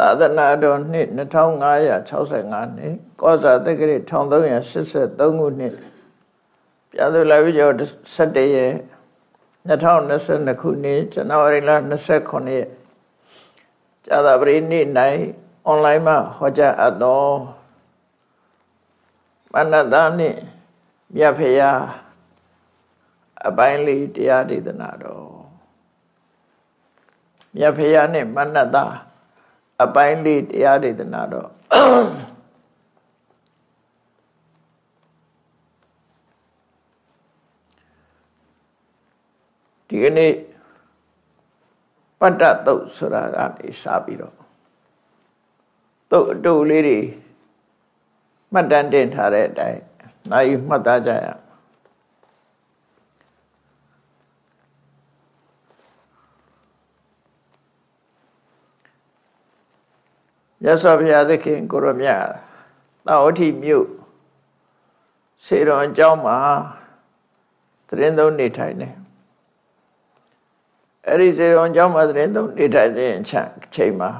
သာသနာတော်နှစ်2565နှစ်ကောဇာတက္ကရာ1383ခုနှစ်ပြန်သူလာပြီးကျော်17ရက်2022ခုနှစ်ဇန်နဝါရီလ29ရက်ဇာတာပရိနေ့၌အွန်လိုင်းမှာဟောကြားအပ်သောမနတနှင့်မြတ်ဖရာအပိုင်းလေးတရားဒေသနာတော်မြတ်ဖရာနဲ့မနတ အပိုင်းလေးတရားဒေသနာတော့ဒီကနေ့ပတ္တသုတ်ဆိုတာကနေစပြီးတော့သုတ်အတူလေးတွေမှတ်တမ်းတင်ထားတဲ့အတိုင်းနိုင်မှတ်သားကြရအောင် မြတ်စွာဘုရားသခင်ကိုရမြတ်သာဝတိမြို့စေတော်အကြောင်းမှာသတင်းသုံးနေထိုင်တယ်အဲ့ဒီစေတော်အကြောင်းမှာသတင်းသုံးနေထိုင်တဲ့အချိန်မှာ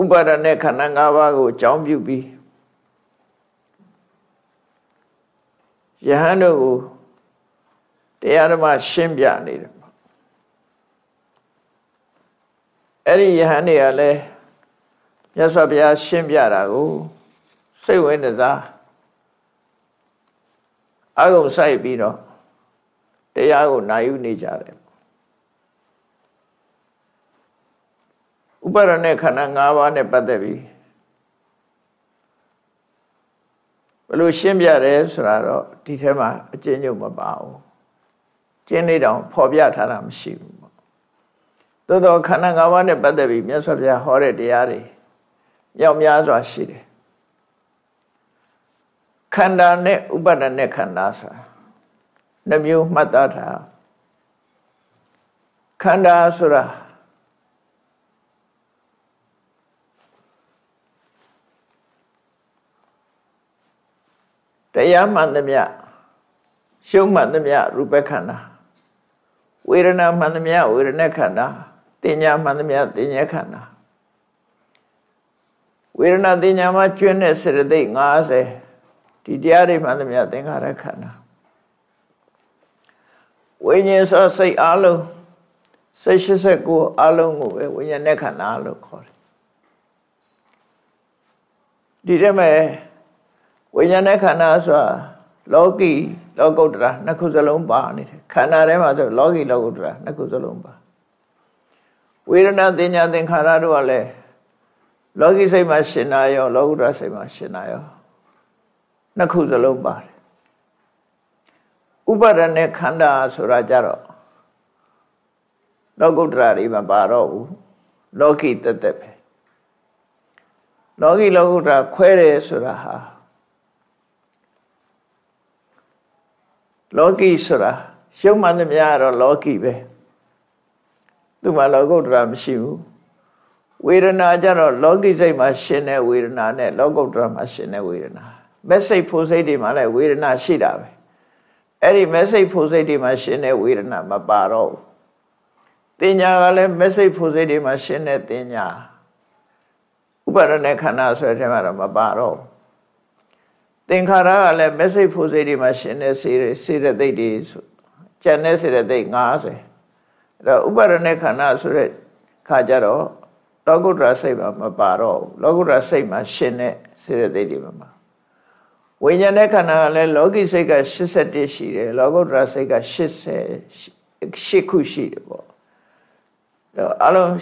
ဥပါဒณะခန္ဓာ၅ပါးကိုအကြောင်းပြုပြီးယဟန်တို့ကိုတရားဓမ္မရှင်းပြနေတယ် အဲ့ဒီယဟန်တွေကလည်းမြတ်စွာဘုရားရှင်းပြတာကိုစိတ်ဝင်စားအကုံစိုက်ပြီးတော့တရားကိုနာယူနေကြတယ်ဥပါရณะခန္ဓာ၅ပါးနဲ့ပတ်သက်ပြီးဘယ်လိုရှင်းပြတယ်ဆိုတာတော့ဒီထဲမှာအကျဉ်းချုပ်မပါဘူးကျင်းနေတောင်ဖော်ပြထားတာမရှိဘူး သို့တော့ခန္ဓာ၅ပါးနဲ့ပတ်သက်ပြီးမြတ်စွာဘုရားဟောတဲ့တရားတွေမြောက်များစွာရှိတယ်ခန္ဓာနဲ့ဥပါဒณะခန္ဓာဆိုတာနှမျိုးမှတ်သားထားခန္ဓာဆိုတာတရားမှန်သမျှရှုံးမှန်သမျှရူပခန္ဓာဝေဒနာမှန်သမျှဝေဒနာခန္ဓာ တင်ညာမှန်သမျှတင်ညာခန္ဓာဝေဒနာတင်ညာမှာကျွင်းတဲ့စေတသိက်50ဒီတရားတွေမှန်သမျှသင်္ခါရခန္ဓာဝိညာဉ်ဆိုစိတ်အလုံးစိတ်89အလုံးကိုပဲဝိညာဉ်နဲ့ခန္ဓာလို့ခေါ်တယ်ဒီထဲမှာဝိညာဉ်နဲ့ခန္ဓာဆိုတာလောကီလောကုတ္တရာနှစ်ခုစလုံးပါနေတယ်ခန္ဓာထဲမှာဆိုလောကီလောကုတ္တရာနှစ်ခုစလုံးပါ ဝေဒနာတင်ညာသင်္ခါရတို့ကလည်းလောကီစိတ်မှာရှင်နာရောလောကုတ္တရာစိတ်မှာရှင်နာရောနှစ်ခုစလုံးပါတယ်ဥပါဒณะခန္ဓာဆိုတာကြတော့လောကုတ္တရာတွေမပါတော့ဘူးလောကီတက်တက်ပဲလောကီလောကုတ္တရာခွဲတယ်ဆိုတာဟာလောကီဆိုတာရှုံးမှန်သမျှတော့လောကီပဲ သူမှလောကုတ္တရာမရှိဘူးဝေဒနာကြတော့လောကိစိတ်မှာရှင်တဲ့ဝေဒနာနဲ့လောကုတ္တရာမှာရှင်တဲ့ဝေဒနာမက်စိတ်ဖို့စိတ်တွေမှာလည်းဝေဒနာရှိတာပဲအဲ့ဒီမက်စိတ်ဖို့စိတ်တွေမှာရှင်တဲ့ဝေဒနာမပါတော့ဘူးတင်ညာကလည်းမက်စိတ်ဖို့စိတ်တွေမှာရှင်တဲ့တင်ညာဥပါဒณะခန္ဓာဆိုတဲ့ထဲမှာတော့မပါတော့ဘူးသင်္ခါရကလည်းမက်စိတ်ဖို့စိတ်တွေမှာရှင်တဲ့စေစေတသိက်တွေကျန်တဲ့စေတသိက်90 အဲ့တော့ဥပါဒณะခန္ဓာဆိုတဲ့ခါကြတော့လောကုတ္တရာစိတ်မှာမပါတော့ဘူးလောကုတ္တရာစိတ်မှာရှင်တဲ့စေတသိက်တွေမှာဝိညာဉ်နဲ့ခန္ဓာကလည်းလောကိစိတ်က81ရှိတယ်လောကုတ္တရာစိတ်က80 8ခုရှိတယ်ပေါ့တော့အလုံး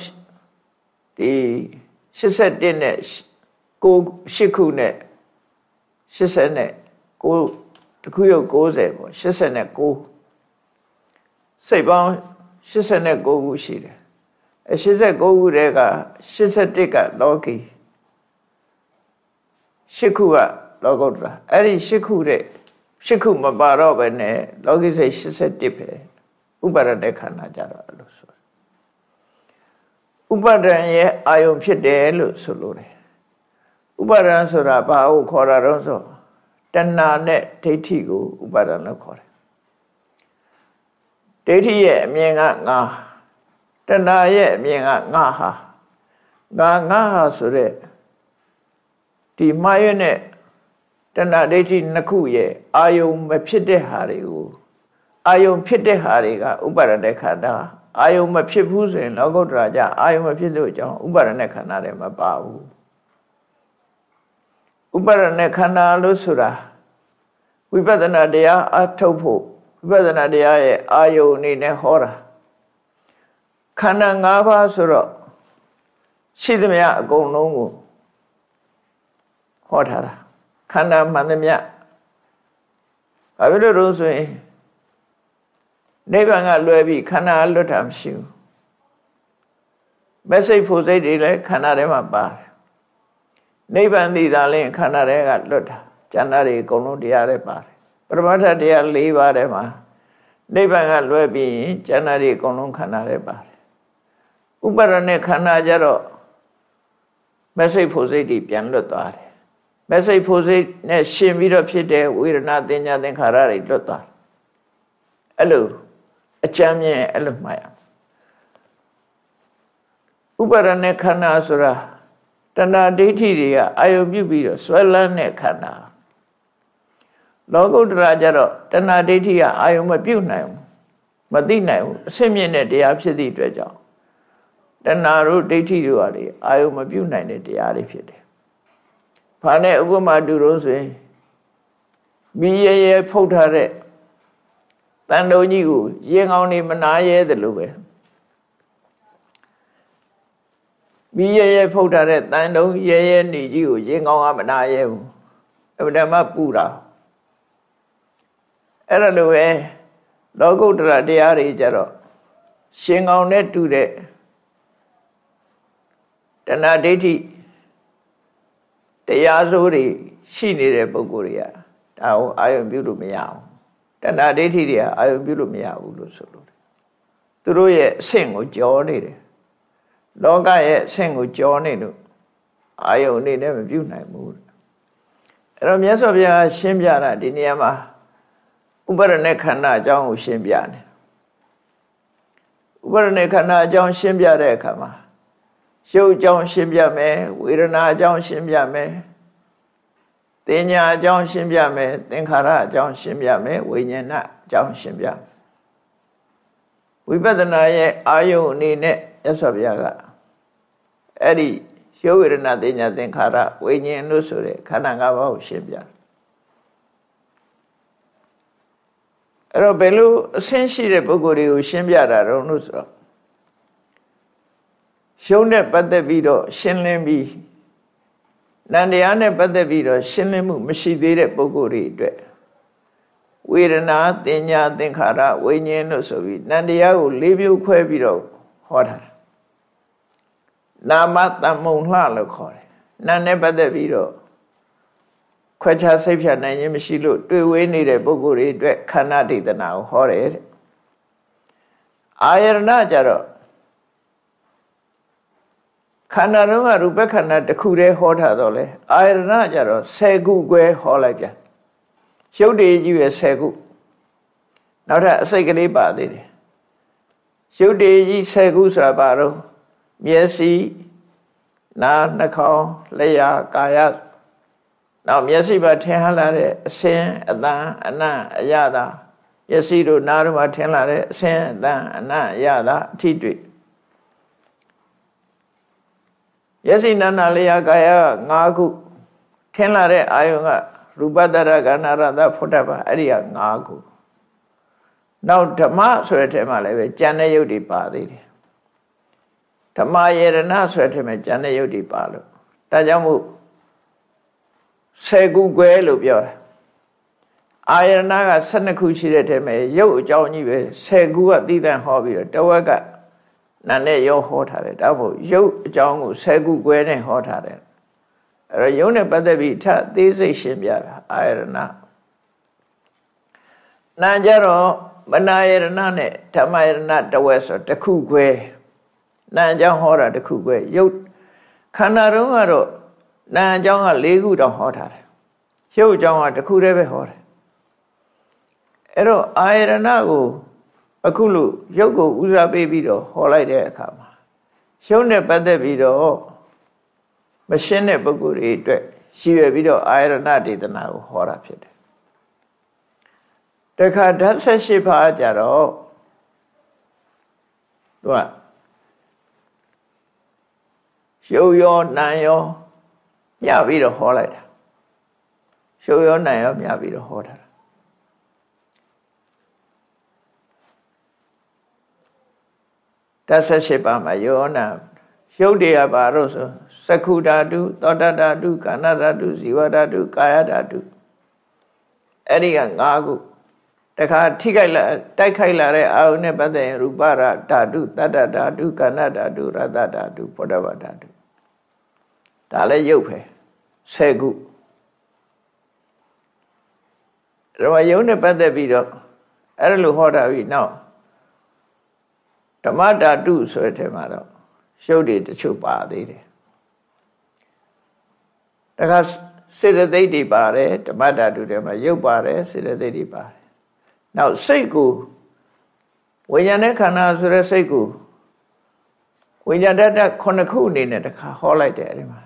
ဒီ81နဲ့9 8ခုနဲ့80နဲ့9တခုရုပ်90ပေါ့89စိတ်ပေါင်း 89ခုရှိတယ်အဲ89ခုတည်းက81ကလောကီ8ခုကလောကုတ္တရာအဲ့ဒီ8ခုတဲ့8ခုမပါတော့ပဲနဲ့လောကီစိတ်81ပဲဥပါဒณะခန္ဓာကြတော့လို့ဆိုဥပါဒံရဲ့အာယုံဖြစ်တယ်လို့ဆိုလို့တယ်ဥပါဒံဆိုတာဘာကိုခေါ်တာတော့ဆိုတဏှာနဲ့ဒိဋ္ဌိကိုဥပါဒံလို့ခေါ်တယ် ဒိဋ္ဌိရဲ့အမြင်ကငါ တဏှာရဲ့အမြင်ကငါဟာငါငါဟာဆိုတဲ့ဒီမှားရတဲ့တဏှာဒိဋ္ဌိနှစ်ခုရဲ့အာယုံမဖြစ်တဲ့ဟာတွေကိုအာယုံဖြစ်တဲ့ဟာတွေကဥပါရณะခန္ဓာအာယုံမဖြစ်ဘူးဆိုရင်လောကုတ္တရာကြအာယုံမဖြစ်လို့ကြောင့်ဥပါရณะခန္ဓာတွေမပါဘူးဥပါရณะခန္ဓာလို့ဆိုတာဝိပဿနာတရားအထုတ်ဖို့ ဝိပဿနာတရားရဲ့အာယုံအနေနဲ့ဟောတာခန္ဓာ၅ပါးဆိုတော့ရှိသမျှအကုန်လုံးကိုဟောထားတာခန္ဓာမှန်သမျှဘာဖြစ်လို့တော့ဆိုရင်နိဗ္ဗာန်ကလွယ်ပြီးခန္ဓာလွတ်တာမရှိဘူးမက်စိတ်ဖို့စိတ်တွေလည်းခန္ဓာထဲမှာပါတယ်နိဗ္ဗာန်သိတာလည်းခန္ဓာထဲကလွတ်တာကျန်တာတွေအကုန်လုံးတရားထဲပါတယ် ပရမတ္ထတရား၄ပါးထဲမှာနိဗ္ဗာန်ကလွယ်ပြီးကျန်တာတွေအကုန်လုံးခန္ဓာထဲပါတယ်ဥပါရณะခန္ဓာကြတော့မက်စိတ်ဖို့စိတ်တွေပြန်လွတ်သွားတယ်မက်စိတ်ဖို့စိတ်နဲ့ရှင်ပြီးတော့ဖြစ်တဲ့ဝေဒနာသင်ညာသင်္ခါရတွေလွတ်သွားတယ်အဲ့လိုအကြမ်းမြင်အဲ့လိုမှတ်ရဥပါရณะခန္ဓာဆိုတာတဏှာဒိဋ္ဌိတွေကအာယုပြုပြီးတော့ဆွဲလန်းတဲ့ခန္ဓာ လောကုတ္တရာကြတော့တဏှာဒိဋ္ဌိကအာယုမပြုတ်နိုင်ဘူးမသိနိုင်ဘူးအစစ်မြင့်တဲ့တရားဖြစ်သည့်အတွက်ကြောင့်တဏှာတို့ဒိဋ္ဌိတို့ဟာလေအာယုမပြုတ်နိုင်တဲ့တရားတွေဖြစ်တယ်။ဘာနဲ့ဥပမာတူလို့ဆိုရင်မိရရဲဖုတ်ထားတဲ့တန်တုံကြီးကိုရင်ကောင်းနေမနာရဲတယ်လို့ပဲမိရရဲဖုတ်ထားတဲ့တန်တုံရဲရဲနေကြီးကိုရင်ကောင်းကမနာရဲဘူးအမှန်တမ်းပူတာ အဲ့ဒါလိုပဲလောကုတ္တရာတရားတွေကြတော့ရှင်ကောင်းနဲ့တူတဲ့တဏှာဒိဋ္ဌိတရားစိုးတွေရှိနေတဲ့ပုဂ္ဂိုလ်တွေကဒါကိုအာယုံပြုလို့မရအောင်တဏှာဒိဋ္ဌိတွေကအာယုံပြုလို့မရဘူးလို့ဆိုလို့သူတို့ရဲ့အဆင့်ကိုကြောနေတယ်လောကရဲ့အဆင့်ကိုကြောနေလို့အာယုံအနေနဲ့မပြုနိုင်ဘူးအဲ့တော့မြတ်စွာဘုရားရှင်းပြတာဒီနေရာမှာ ဥပါရณะခန္ဓာအကြောင်းကိုရှင်းပြတယ်ဥပါရณะခန္ဓာအကြောင်းရှင်းပြတဲ့အခါမှာရုပ်အကြောင်းရှင်းပြမယ်ဝေဒနာအကြောင်းရှင်းပြမယ်တင်ညာအကြောင်းရှင်းပြမယ်သင်္ခါရအကြောင်းရှင်းပြမယ်ဝိညာဏအကြောင်းရှင်းပြမယ်ဝိပဿနာရဲ့အာယုန်အနေနဲ့ရသော်ဘုရားကအဲ့ဒီရုပ်ဝေဒနာတင်ညာသင်္ခါရဝိညာဉ်လို့ဆိုတဲ့ခန္ဓာ၅ပါးကိုရှင်းပြ အဲ့တော့ဘယ်လိုအဆင်းရှိတဲ့ပုဂ္ဂိုလ်တွေကိုရှင်းပြတာတော့လို့ဆိုတော့ရှုံးနဲ့ပတ်သက်ပြီးတော့ရှင်းလင်းပြီးနန္တရားနဲ့ပတ်သက်ပြီးတော့ရှင်းလင်းမှုမရှိသေးတဲ့ပုဂ္ဂိုလ်တွေအတွက်ဝေဒနာတင်ညာသင်္ခါရဝိညာဉ်လို့ဆိုပြီးနန္တရားကိုလေးမျိုးခွဲပြီးတော့ဟောတာနာမတမ္မုံလှလို့ခေါ်တယ်နာနဲ့ပတ်သက်ပြီးတော့ ခွဲခြားစိတ်ဖြတ်နိုင်ခြင်းမရှိလို့တွေ့ဝေးနေတဲ့ပုဂ္ဂိုလ်တွေအတွက်ခန္ဓာဒိဋ္ဌနာကိုဟောတယ်တဲ့အာယရဏကြတော့ခန္ဓာတော့ကရူပခန္ဓာတစ်ခုတည်းဟောထားတော့လေအာယရဏကြတော့10ခုခွဲဟောလိုက်ပြန်ရုပ်တည်ကြီးပဲ10ခုနောက်ထပ်အစိတ်ကလေးပါသေးတယ်ရုပ်တည်ကြီး10ခုဆိုတာဘာတော့မျက်စိနားနှာခေါင်းလျှာကာယ နောက်မျက်စိပါထင်ဟလာတဲ့အစင်းအတန်အနံ့အရသာမျက်စိတို့နားတို့မှာထင်လာတဲ့အစင်းအတန်အနံ့အရသာအထိတွေ့မျက်စိနာနာလျာကာယ၅ခုထင်လာတဲ့အာယုံကရူပတရကနာရတဖုတ္တပါအဲ့ဒီက၅ခုနောက်ဓမ္မဆိုတဲ့ထဲမှာလည်းပဲကြံတဲ့ယုတ်တွေပါသေးတယ်ဓမ္မယေရဏဆိုတဲ့ထဲမှာကြံတဲ့ယုတ်တွေပါလို့ဒါကြောင့်မို့ ဆယ်ခုကွဲလို့ပြောတာအာယရဏက12ခုရှိတဲ့ထဲမှာရုပ်အကြောင်းကြီးပဲ10ခုကသိတဲ့ဟောပြီးတော့တဝက်ကနာနဲ့ရောဟောထားတယ်ဒါမို့ရုပ်အကြောင်းကို10ခုကွဲနဲ့ဟောထားတယ်အဲ့တော့ရုပ်နဲ့ပတ်သက်ပြီးထသေးစိတ်ရှင်းပြတာအာယရဏနာကြတော့မနာယရဏနဲ့ဓမ္မယရဏတဝက်ဆိုတခုခွဲနာအကြောင်းဟောတာတခုခွဲရုပ်ခန္ဓာတော့ကတော့ နာအကြောင်းက၄ခုတောင်ဟောထားတယ်ရုပ်အကြောင်းကတခုတည်းပဲဟောတယ်အဲ့တော့အာယရဏကိုပအခုလို့ရုပ်ကိုဥစားပေးပြီးတော့ဟောလိုက်တဲ့အခါမှာရှုံးနဲ့ပတ်သက်ပြီးတော့မရှင်းတဲ့ပုဂ္ဂိုလ်တွေအတွက်ရှိရပြီးတော့အာရဏဒေသနာကိုဟောတာဖြစ်တယ်တခါဓာတ်ဆက်ရှိပါကြတော့သူကရှုပ်ရောနာရော မြပြီးတော့ဟောလိုက်တာရှုပ်ရောနာရောမြပြီးတော့ဟောတာဓာတ်ဆက်ရှိပါမှာယောနာရုပ်တွေကဘာလို့ဆိုသက္ခုဓာတုသောတဓာတုကာဏဓာတုဇီဝဓာတုကာယဓာတုအဲ့ဒီက၅ခုတခါထိခိုက်လာတိုက်ခိုက်လာတဲ့အာယုန်နဲ့ပတ်သက်ရင်ရူပရဓာတုတတ္တဓာတုကာဏဓာတုရတဓာတုဘောဓဘာဓာတု ဒါလည်းရုပ်ပဲ၁၀ခုဒါမှယုံနဲ့ပတ်သက်ပြီးတော့အဲ့လိုဟောတာပြီနောက်ဓမ္မဓာတုဆိုတဲ့ထဲမှာတော့ရှုပ်တွေတချို့ပါသေးတယ်တခါစေတသိက်တွေပါတယ်ဓမ္မဓာတုထဲမှာရုပ်ပါတယ်စေတသိက်တွေပါတယ်နောက်စိတ်ကိုဝိညာဉ်နဲ့ခန္ဓာဆိုတဲ့စိတ်ကိုဝိညာဏတ္တခုနှစ်ခုအနေနဲ့တခါဟောလိုက်တယ်အဲဒီမှာ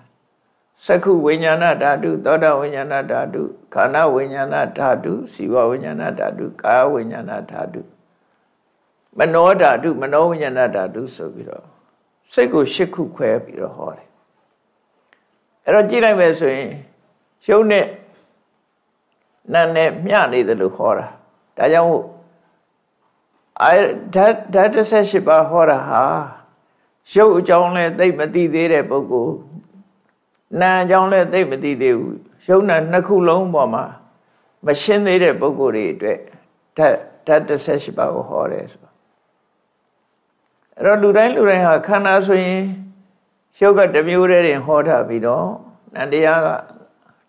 စက္ခုဝိညာဏဓာတုသောတာဝိညာဏဓာတုခန္ဓာဝိညာဏဓာတုစီဝဝိညာဏဓာတုကာယဝိညာဏဓာတုမနောဓာတုမနောဝိညာဏဓာတုဆိုပြီးတော့စိတ်ကိုရှစ်ခုခွဲပြီးတော့ဟောတယ်အဲ့တော့ကြည့်လိုက်မယ်ဆိုရင်ရှုံးနဲ့နာနဲ့မျှနေတယ်လို့ခေါ်တာဒါကြောင့်အဲဓာတ်ဓာတ်18ပါးဟောတာဟာရုပ်အကြောင်းလဲသိမသိသေးတဲ့ပုဂ္ဂိုလ် နာအကြောင်းလဲသိမသိသေးဘူးရုပ်နာနှစ်ခုလုံးပေါ်မှာမရှင်းသေးတဲ့ပုဂ္ဂိုလ်တွေအတွက်ဓာတ်ဓာတ်18ပါးကိုဟောတယ်ဆိုအဲ့တော့လူတိုင်းလူတိုင်းဟာခန္ဓာဆိုရင်ရုပ်ကတစ်မျိုးတည်းတင်ဟောထားပြီးတော့နန္တရားက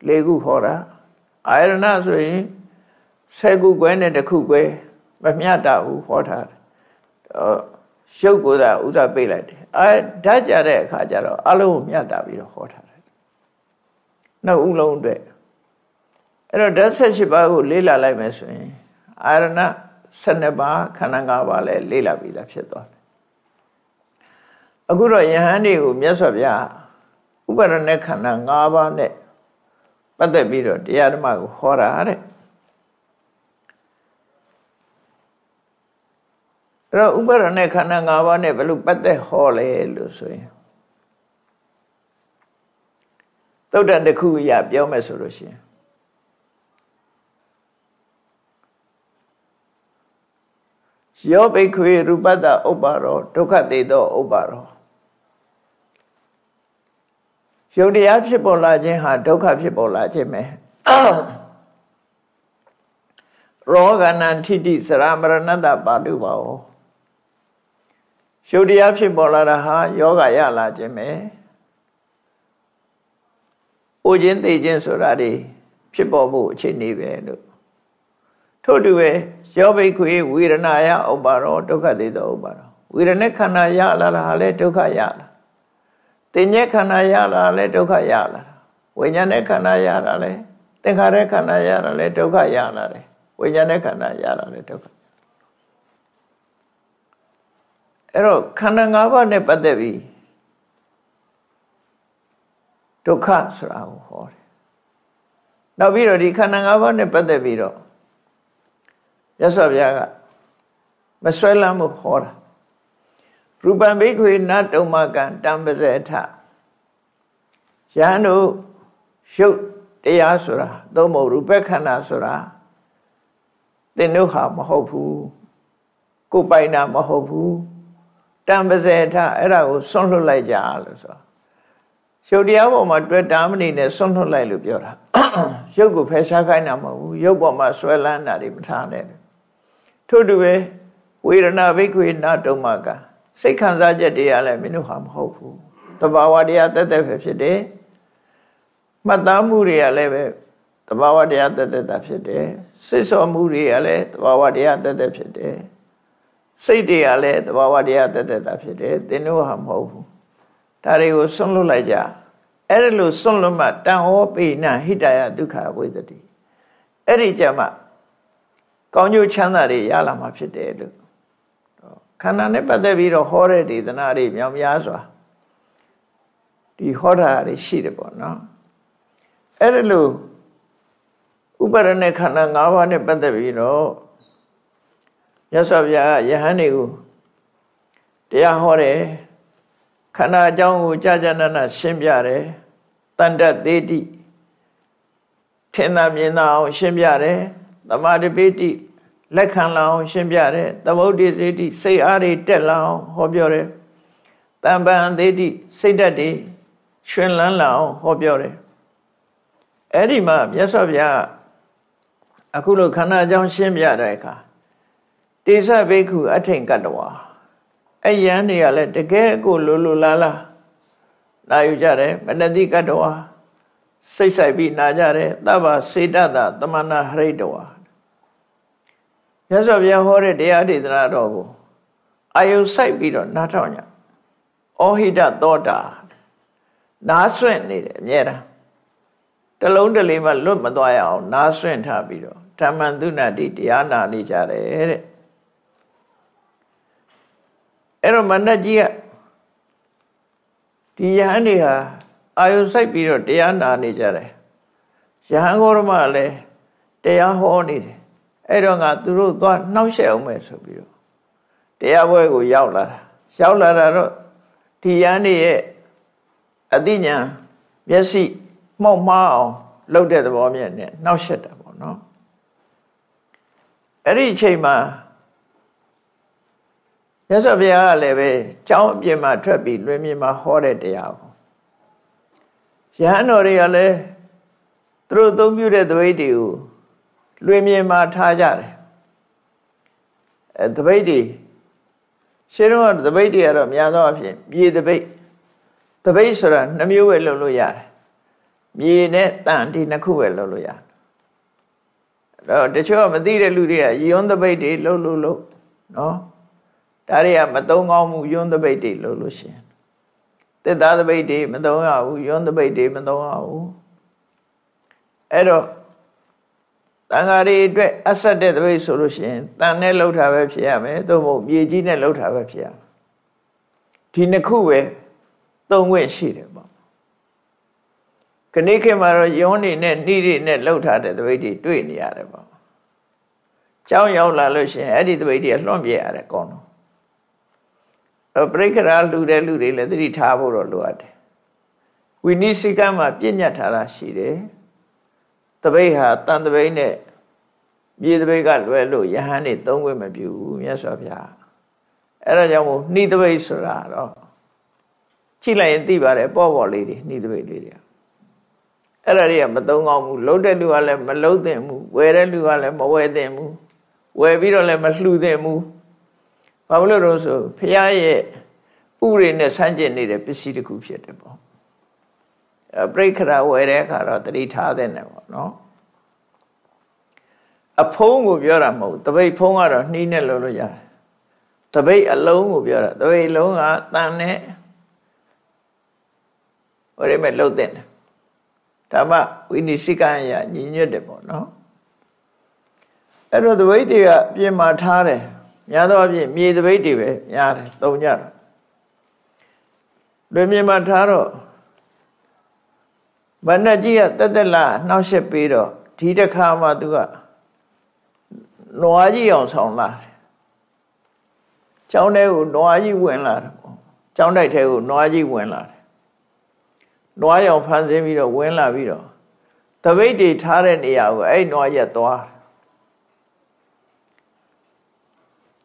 ၄ခုဟောတာအာရဏဆိုရင်ဆယ်ခုကွဲနဲ့တစ်ခုကွဲမမျှတာဘူးဟောထားတယ်ရုပ်ကိုသာဥစ္စာပိတ်လိုက်တယ်အဲဓာတ်ကြတဲ့အခါကျတော့အလုံးကိုမျှတာပြီးတော့ဟောထားတယ် နှစ်ဦးလုံးအတွက်အဲ့တော့ဓာတ်၁၈ပါးကိုလေးလာလိုက်မယ်ဆိုရင်အာရဏ12ပါးခန္ဓာ၅ပါးလည်းလေးလာပြီးသားဖြစ်သွားတယ်အခုတော့ယဟန်တွေကိုမြတ်စွာဘုရားဥပါဒณะခန္ဓာ၅ပါးနဲ့ပတ်သက်ပြီးတော့တရားဓမ္မကိုဟောတာတဲ့အဲ့တော့ဥပါဒณะခန္ဓာ၅ပါးနဲ့ဘယ်လိုပတ်သက်ဟောလဲလို့ဆိုရင် သုတ်တန်တစ်ခုအရာပြောမယ်ဆိုလို့ရှိရင်ယောဘိခွေရူပတ္တဥပ္ပါရောဒုက္ခတေသောဥပ္ပါရောယုတ်တရားဖြစ်ပေါ်လာခြင်းဟာဒုက္ခဖြစ်ပေါ်လာခြင်းပဲရောဂဏံထိတိစရမရဏတပါတုပါဟောယုတ်တရားဖြစ်ပေါ်လာတာဟာယောဂရလာခြင်းပဲ။ အိုခြင်းသိခြင်းဆိုတာတွေဖြစ်ပေါ်မှုအခြေအနေပဲလို့ထို့တူပဲယောဘိခွေဝေဒနာယဥပ္ပါရောဒုက္ခသေသောဥပ္ပါရောဝေဒနာခန္ဓာရလာတာဟာလည်းဒုက္ခရလာတင်ញက်ခန္ဓာရလာလည်းဒုက္ခရလာဝိညာဉ်နဲ့ခန္ဓာရလာလည်းသင်္ခါရခန္ဓာရလာလည်းဒုက္ခရလာတယ်ဝိညာဉ်နဲ့ခန္ဓာရလာလည်းဒုက္ခအဲ့တော့ခန္ဓာ၅ပါးနဲ့ပတ်သက်ပြီး ဒုက္ခဆိုတာကိုဟောတယ်နောက်ပြီးတော့ဒီခန္ဓာ၅ပါးနဲ့ပတ်သက်ပြီးတော့ရသော်ဘုရားကမဆွဲလမ်းမှုဟောတာရူပံဘိက္ခွေနတုံမကံတံပဇေထယဟန်တို့ရုပ်တရားဆိုတာသုံးမဟုတ်ရူပခန္ဓာဆိုတာသင်တို့ဟာမဟုတ်ဘူးကိုပိုင်တာမဟုတ်ဘူးတံပဇေထအဲ့ဒါကိုဆွန့်လွတ်လိုက်ကြလို့ဆို ရုပ်တရားပေါ်မှာတွေ့တာမနေနဲ့ဆွန့်လွတ်လိုက်လို့ပြောတာရုပ်ကိုဖယ်ရှားခိုင်းတာမဟုတ်ဘူးရုပ်ပေါ်မှာဆွဲလန်းတာတွေမထားနဲ့ထို့တူပဲဝေဒနာဘိက္ခွေနာတုံမကစိတ်ခံစားချက်တွေကလည်းမင်းတို့ဟာမဟုတ်ဘူးတဘာဝတရားတက်တက်ပဲဖြစ်တယ်မှတ်သားမှုတွေကလည်းပဲတဘာဝတရားတက်တက်တာဖြစ်တယ်စိတ်ဆော်မှုတွေကလည်းတဘာဝတရားတက်တက်ဖြစ်တယ်စိတ်တွေကလည်းတဘာဝတရားတက်တက်တာဖြစ်တယ်သင်တို့ဟာမဟုတ်ဘူး ဒါတွေကိုဆွန့်လွတ်လိုက်ကြအဲ့ဒါလို့ဆွန့်လွတ်မှတန်ဟောပိနဟိတယဒုက္ခဝိသတိအဲ့ဒီကြမှာကောင်းကျိုးချမ်းသာတွေရလာမှာဖြစ်တယ်လို့ခန္ဓာနဲ့ပတ်သက်ပြီးတော့ဟောတဲ့ဒေသနာတွေမြောင်များစွာဒီဟောတာတွေရှိတယ်ပေါ့နော်အဲ့ဒါလို့ဥပါရณะခန္ဓာ၅ပါးနဲ့ပတ်သက်ပြီးတော့ရသော်ဗျာယဟန်တွေကိုတရားဟောတယ် ခန္ဓာအကြောင်းကိုကြာကြာနာနာရှင်းပြတယ်တန်တသေးတိထင်သာမြင်သာအောင်ရှင်းပြတယ်သမာဓိပိတိလက်ခံလာအောင်ရှင်းပြတယ်သမုဒ္ဒိစေတိစိတ်အားတွေတက်လာအောင်ဟောပြောတယ်တံပံသေးတိစိတ်ဓာတ်တွေရှင်လန်းလာအောင်ဟောပြောတယ်အဲ့ဒီမှာမြတ်စွာဘုရားအခုလိုခန္ဓာအကြောင်းရှင်းပြတဲ့အခါတေသဘိက္ခုအထိန်ကတ္တဝါ အဲ့ယန်းတွေကလည်းတကယ်ကိုလိုလိုလားလားနာယူကြတယ်မနတိကတ္တဝါစိတ်ဆိုင်ပြီးနာကြတယ်သဗ္ဗစေတတသမဏဟရိတဝါရသော်ဘုရားဟောတဲ့တရားဒေသနာတော်ကိုအာယုဆိုင်ပြီးတော့နားထောင်ကြဩဟိတသောတာနားဆွင့်နေတယ်အမြဲတမ်းတလုံးတလေးမှလွတ်မသွားရအောင်နားဆွင့်ထားပြီးတော့ဓမ္မန္တုဏတိတရားနာနေကြတယ်တဲ့ အဲ့တော့မနတ်ကြီးကဒီယဟန်တွေဟာအာယုစိုက်ပြီးတော့တရားနာနေကြတယ်ယဟန်ဂေါရမလည်းတရားဟောနေတယ်အဲ့တော့ငါသူတို့သွားနှောက်ရှက်အောင်မယ်ဆိုပြီးတော့တရားပွဲကိုရောက်လာတာရောက်လာတာတော့ဒီယဟန်တွေရဲ့အသိဉာဏ်မျက်စိမှောက်မှားအောင်လုပ်တဲ့သဘောမြတ်နဲ့နှောက်ရှက်တာပေါ့နော်အဲ့ဒီအချိန်မှာ မြတ်စွာဘုရားကလည်းပဲကျောင်းအပြင်မှာထွက်ပြီးလွင်မြေမှာဟောတဲ့တရားကိုရဟန်းတော်တွေကလည်းသူတို့သုံးပြုတဲ့သပိတ်တွေကိုလွင်မြေမှာထားကြတယ်အဲသပိတ်တွေရှင်းတော့သပိတ်တွေကတော့များသောအားဖြင့်မြေသပိတ်သပိတ်ဆိုတာနှမျိုးပဲလုပ်လို့ရတယ်မြေနဲ့တန်ဒီနှစ်ခုပဲလုပ်လို့ရတယ်အဲ့တော့တချို့မသိတဲ့လူတွေကယွန်းသပိတ်တွေလုပ်လို့လုပ်နော် ဒါတွေကမသုံးကောင်းမှုယွန်းသပိတ်တွေလို့လို့ရှင်တစ်သားသပိတ်တွေမသုံးရဘူးယွန်းသပိတ်တွေမသုံးရဘူးအဲ့တော့တန်ဃာတွေအတွက်အဆက်တဲ့သပိတ်ဆိုလို့ရှိရင်တန်နဲ့လှုပ်တာပဲဖြစ်ရမယ်သို့မဟုတ်မြေကြီးနဲ့လှုပ်တာပဲဖြစ်ရမယ်ဒီနှစ်ခုပဲသုံးခွင့်ရှိတယ်ပေါ့ခဏခေတ်မှာတော့ယွန်းနေနဲ့နှီးတွေနဲ့လှုပ်ထားတဲ့သပိတ်တွေတွေ့နေရတယ်ပေါ့ကြောင်းရောက်လာလို့ရှိရင်အဲ့ဒီသပိတ်တွေလွန့်ပြရတယ်ကောင်းတော့ တော့ပြိခရာလူတဲ့လူတွေလည်းသတိထားဖို့တော့လိုအပ်တယ်ဝိနည်းစိကံမှာပြည့်ညတ်ထားတာရှိတယ်တပိတ်ဟာတန်တပိတ်နဲ့မြေတပိတ်ကလွယ်လို့ယဟန်နေသုံးခွင့်မပြုဘူးမြတ်စွာဘုရားအဲ့ဒါကြောင့်မို့နှိတပိတ်ဆိုတာတော့ကြည့်လိုက်ရင်သိပါတယ်ပေါ့ပေါ့လေးတွေနှိတပိတ်လေးတွေအဲ့ဒါတွေကမသုံးကောင်းဘူးလှုပ်တဲ့လူကလည်းမလှုပ်သင့်ဘူးဝယ်တဲ့လူကလည်းမဝယ်သင့်ဘူးဝယ်ပြီးတော့လည်းမလှူသင့်ဘူး ဘာလို့လို့ဆိုဖះရဲ့ဥရိနဲ့ဆန့်ကျင်နေတဲ့ပစ္စည်းတစ်ခုဖြစ်တယ်ပေါ့အဲပြိခရာဝယ်တဲ့အခါတော့တတိထားတဲ့နဲ့ပေါ့နော်အဖုံးကိုပြောတာမဟုတ်တပိတ်ဖုံးကတော့နှီးနဲ့လုပ်လို့ရတယ်တပိတ်အလုံးကိုပြောတာတပိတ်အလုံးကတန်နဲ့ဟိုရမဲ့လှုပ်တဲ့ဓမ္မဝိနိစိကံရညီညွတ်တယ်ပေါ့နော်အဲ့တော့တပိတ်တွေကပြင်မာထားတယ် များသောအားဖြင့်မြေသပိတ်တွေပဲများတယ်သုံးကြတာလွင်မြေမှာထားတော့ဗန္နကြီးကတက်တက်လာနှောက်ရှက်ပြီးတော့ဒီတစ်ခါမှသူကနွားကြီးအောင်ဆောင်လာတယ်။ကျောင်းထဲကိုနွားကြီးဝင်လာတယ်ပေါ့။ကျောင်းတိုက်ထဲကိုနွားကြီးဝင်လာတယ်။နွားရောင်ဖန်ဆင်းပြီးတော့ဝင်လာပြီးတော့တပိတ်တွေထားတဲ့နေရာကိုအဲ့နွားရက်သွား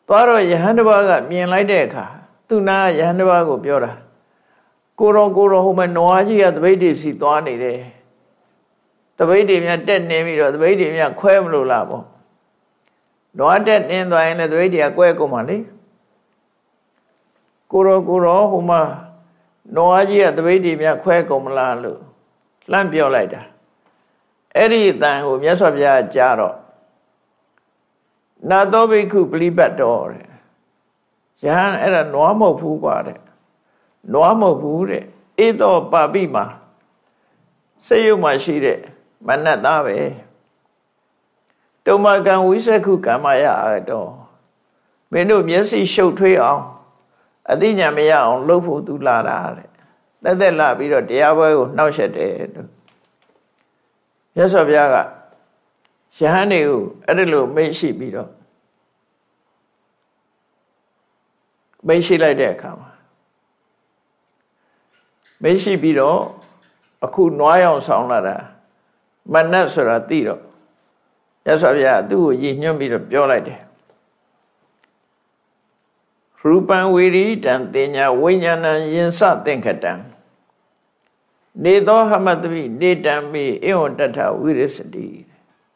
သွားတော့ယဟန်တစ်ပါးကမြင်လိုက်တဲ့အခါသူနာယဟန်တစ်ပါးကိုပြောတာကိုရောကိုရောဟိုမှာနွားကြီးကတပိတ်တွေစီသွားနေတယ်တပိတ်တွေများတက်နေပြီးတော့တပိတ်တွေများခွဲမလို့လားပေါ့နွားတက်နင်းသွားရင်လည်းတပိတ်တွေကကွဲကုန်ပါလေကိုရောကိုရောဟိုမှာနွားကြီးကတပိတ်တွေများခွဲကုန်မလားလို့လှမ်းပြောလိုက်တာအဲ့ဒီအတန်ကိုမြတ်စွာဘုရားကြားတော့ နာသောဘိက္ခုပလိပတ်တော်တဲ့ယဟန်အဲ့ဒါနွားမဟုတ်ဘူးกว่าတဲ့နွားမဟုတ်ဘူးတဲ့အေသောပါပိမှာစေယုတ်မှာရှိတဲ့မနတ်သားပဲတုံမကံဝိသက္ခုကမ္မယအတော် မင်းတို့မျက်စိရှုပ်ထွေးအောင်အသိဉာဏ်မရအောင်လှုပ်ဖို့သူလာတာတဲ့တက်တက်လာပြီးတော့တရားပွဲကိုနှောက်ယှက်တယ်လို့ရသော်ဘုရားက ယဟန်တွေကိုအဲ့ဒါလိုမိတ်ရှိပြီးတော့မိတ်ရှိလိုက်တဲ့အခါမှာမိတ်ရှိပြီးတော့အခုနွားရောင်ဆောင်လာတာမနတ်ဆိုတာသိတော့ရသော်ဘုရားသူ့ကိုရည်ညွှန်းပြီးတော့ပြောလိုက်တယ်ရူပံဝေရိတံတင်ညာဝိညာဏံယင်စသင်္ခတံနေသောဟမတပိနေတံမိဧဝံတထဝိရစတိ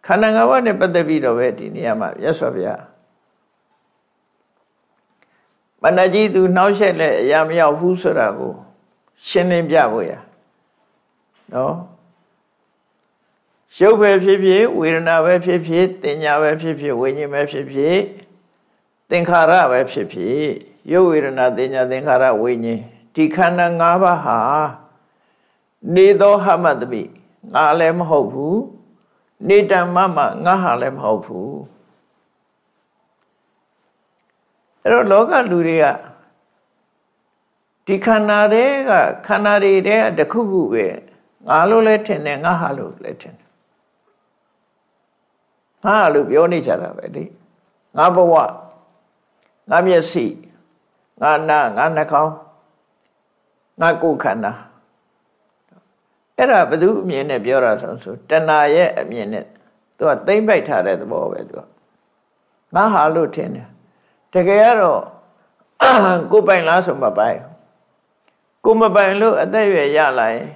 ခန္ဓာ၅ပါးနဲ့ပတ်သက်ပြီးတော့ပဲဒီနေရာမှာရသော်ဗျာမနကြီးသူနှောက်ယှက်လက်အရာမရောက်ဘူးဆိုတာကိုရှင်းလင်းပြဖို့ရနော်ရုပ်ပဲဖြစ်ဖြစ်ဝေဒနာပဲဖြစ်ဖြစ်တင်ညာပဲဖြစ်ဖြစ်ဝိညာဉ်ပဲဖြစ်ဖြစ်သင်္ခါရပဲဖြစ်ဖြစ်ရုပ်ဝေဒနာတင်ညာသင်္ခါရဝိညာဉ်ဒီခန္ဓာ၅ပါးဟာနေသောဟမတမိငါလည်းမဟုတ်ဘူး နေတမမငါဟာလည်းမဟုတ်ဘူးအဲ့တော့လောကလူတွေကဒီခန္ဓာတွေကခန္ဓာတွေတဲ့တခုခုပဲငါလို့လည်းထင်တယ်ငါဟာလို့လည်းထင်တယ်ငါဟာလို့ပြောနေကြတာပဲလေငါဘဝငါမျက်စိငါနာငါနှာခေါင်းငါကိုယ်ခန္ဓာ အဲ့ဒါဘယ်သူအမြင်နဲ့ပြောတာဆိုဆိုတဏှာရဲ့အမြင်နဲ့သူကသိမ့်ပိုက်ထားတဲ့သဘောပဲသူကငါဟာလို့ထင်တယ်တကယ်ကတော့ကိုပိုင်လားဆိုမပိုင်ကိုမပိုင်လို့အသက်ရွယ်ရလာရင်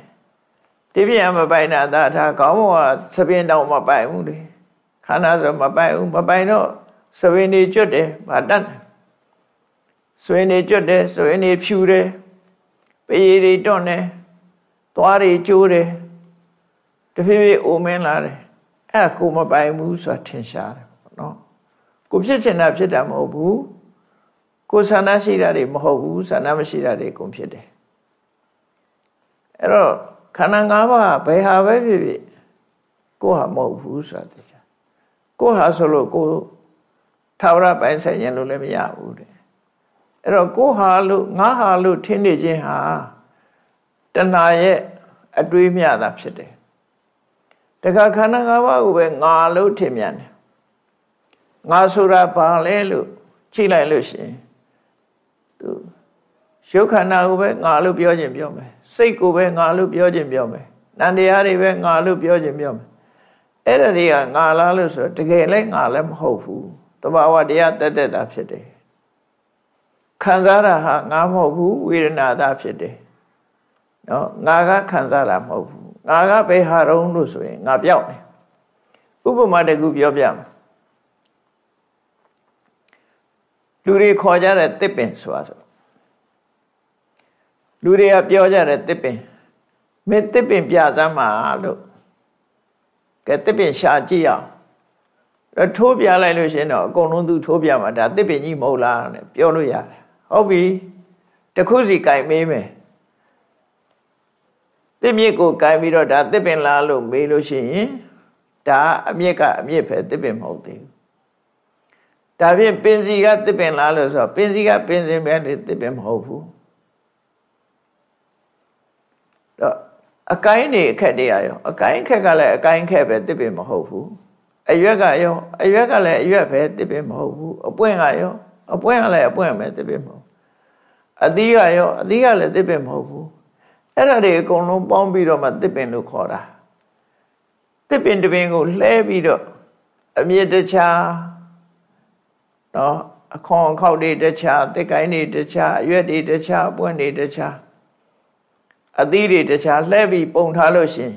ဒီပြမပိုင်တာသာထားခေါင်းပေါ်ကသပင်တောင်မပိုင်ဘူးလေခန္ဓာဆိုမပိုင်ဘူးမပိုင်တော့သပင်တွေကျွတ်တယ်ဗာတတ်ဆွေနေကျွတ်တယ်ဆွေနေဖြူတယ်ပေရည်တွေတွန့်တယ် သွားတွေကျိုးတယ်တဖြည်းဖြည်းအိုမင်းလာတယ်အဲ့ကိုမပိုင်ဘူးဆိုတာထင်ရှားတယ်ပေါ့နော်ကိုဖြစ်ချင်တာဖြစ်တာမဟုတ်ဘူးကိုဆန္ဒရှိတာတွေမဟုတ်ဘူးဆန္ဒမရှိတာတွေကုန်ဖြစ်တယ်အဲ့တော့ခန္ဓာ၅ပါးဘယ်ဟာပဲဖြစ်ဖြစ်ကိုဟာမဟုတ်ဘူးဆိုတာသိချာကိုဟာဆိုလို့ကိုထာဝရပိုင်ဆိုင်ရင်လို့လည်းမရဘူးတဲ့အဲ့တော့ကိုဟာလို့ငါဟာလို့ထင်နေခြင်းဟာ တဏှာရဲ့အတွေးမြတာဖြစ်တယ်တခါခန္ဓာ၅ပါးကိုပဲငါလို့ထင်မြန်တယ်ငါဆိုတာဘာလဲလို့ကြည့်လိုက်လို့ရှိရင်သူရုပ်ခန္ဓာကိုပဲငါလို့ပြောခြင်းပြောမယ်စိတ်ကိုပဲငါလို့ပြောခြင်းပြောမယ်နန္တရားတွေပဲငါလို့ပြောခြင်းပြောမယ်အဲ့ဒါတွေကငါလားလို့ဆိုတော့တကယ်လည်းငါလည်းမဟုတ်ဘူးတဘာဝတရားတက်တက်တာဖြစ်တယ်ခံစားတာဟာငါမဟုတ်ဘူးဝေဒနာသာဖြစ်တယ် နော်ငါကခံစားတာမဟုတ်ဘူးငါကဘယ်ဟာတုံးလို့ဆိုရင်ငါပြောက်တယ်ဥပမာတကူပြောပြမယ်လူတွေခေါ်ကြတဲ့တစ်ပင်ဆိုတာဆိုလူတွေကပြောကြတဲ့တစ်ပင်မင်းတစ်ပင်ပြစမ်းပါလို့ကဲတစ်ပင်ရှာကြည့်အောင်ထိုးပြလိုက်လို့ရှင်တော့အကုန်လုံးသူထိုးပြမှာဒါတစ်ပင်ကြီးမဟုတ်လားနဲ့ပြောလို့ရတယ်ဟုတ်ပြီတခုစီကြိုင်မေးမယ် တစ်မြစ်ကိုကြိုင်ပြီးတော့ဒါတစ်ပင်လားလို့မေးလို့ရှိရင်ဒါအမြစ်ကအမြစ်ပဲတစ်ပင်မဟုတ်သေးဘူးဒါဖြင့်ပင်စီကတစ်ပင်လားလို့ဆိုတော့ပင်စီကပင်စင်ပဲလေတစ်ပင်မဟုတ်ဘူးတော့အကိုင်းနေအခက်တည်းရောအကိုင်းအခက်ကလည်းအကိုင်းခက်ပဲတစ်ပင်မဟုတ်ဘူးအရွက်ကရောအရွက်ကလည်းအရွက်ပဲတစ်ပင်မဟုတ်ဘူးအပွင့်ကရောအပွင့်ကလည်းအပွင့်ပဲတစ်ပင်မဟုတ်အသီးကရောအသီးကလည်းတစ်ပင်မဟုတ်ဘူး အဲ့ဒါတွေအကုန်လုံးပေါင်းပြီးတော့မှတစ်ပင်လို့ခေါ်တာတစ်ပင်တစ်ပင်ကိုလှဲပြီးတော့အမြင့်တခြားနော်အခွန်ခောက်တွေတခြားတစ်ကိုင်းတွေတခြားအရွက်တွေတခြားအပွင့်တွေတခြားအသီးတွေတခြားလှဲပြီးပုံထားလို့ရှင်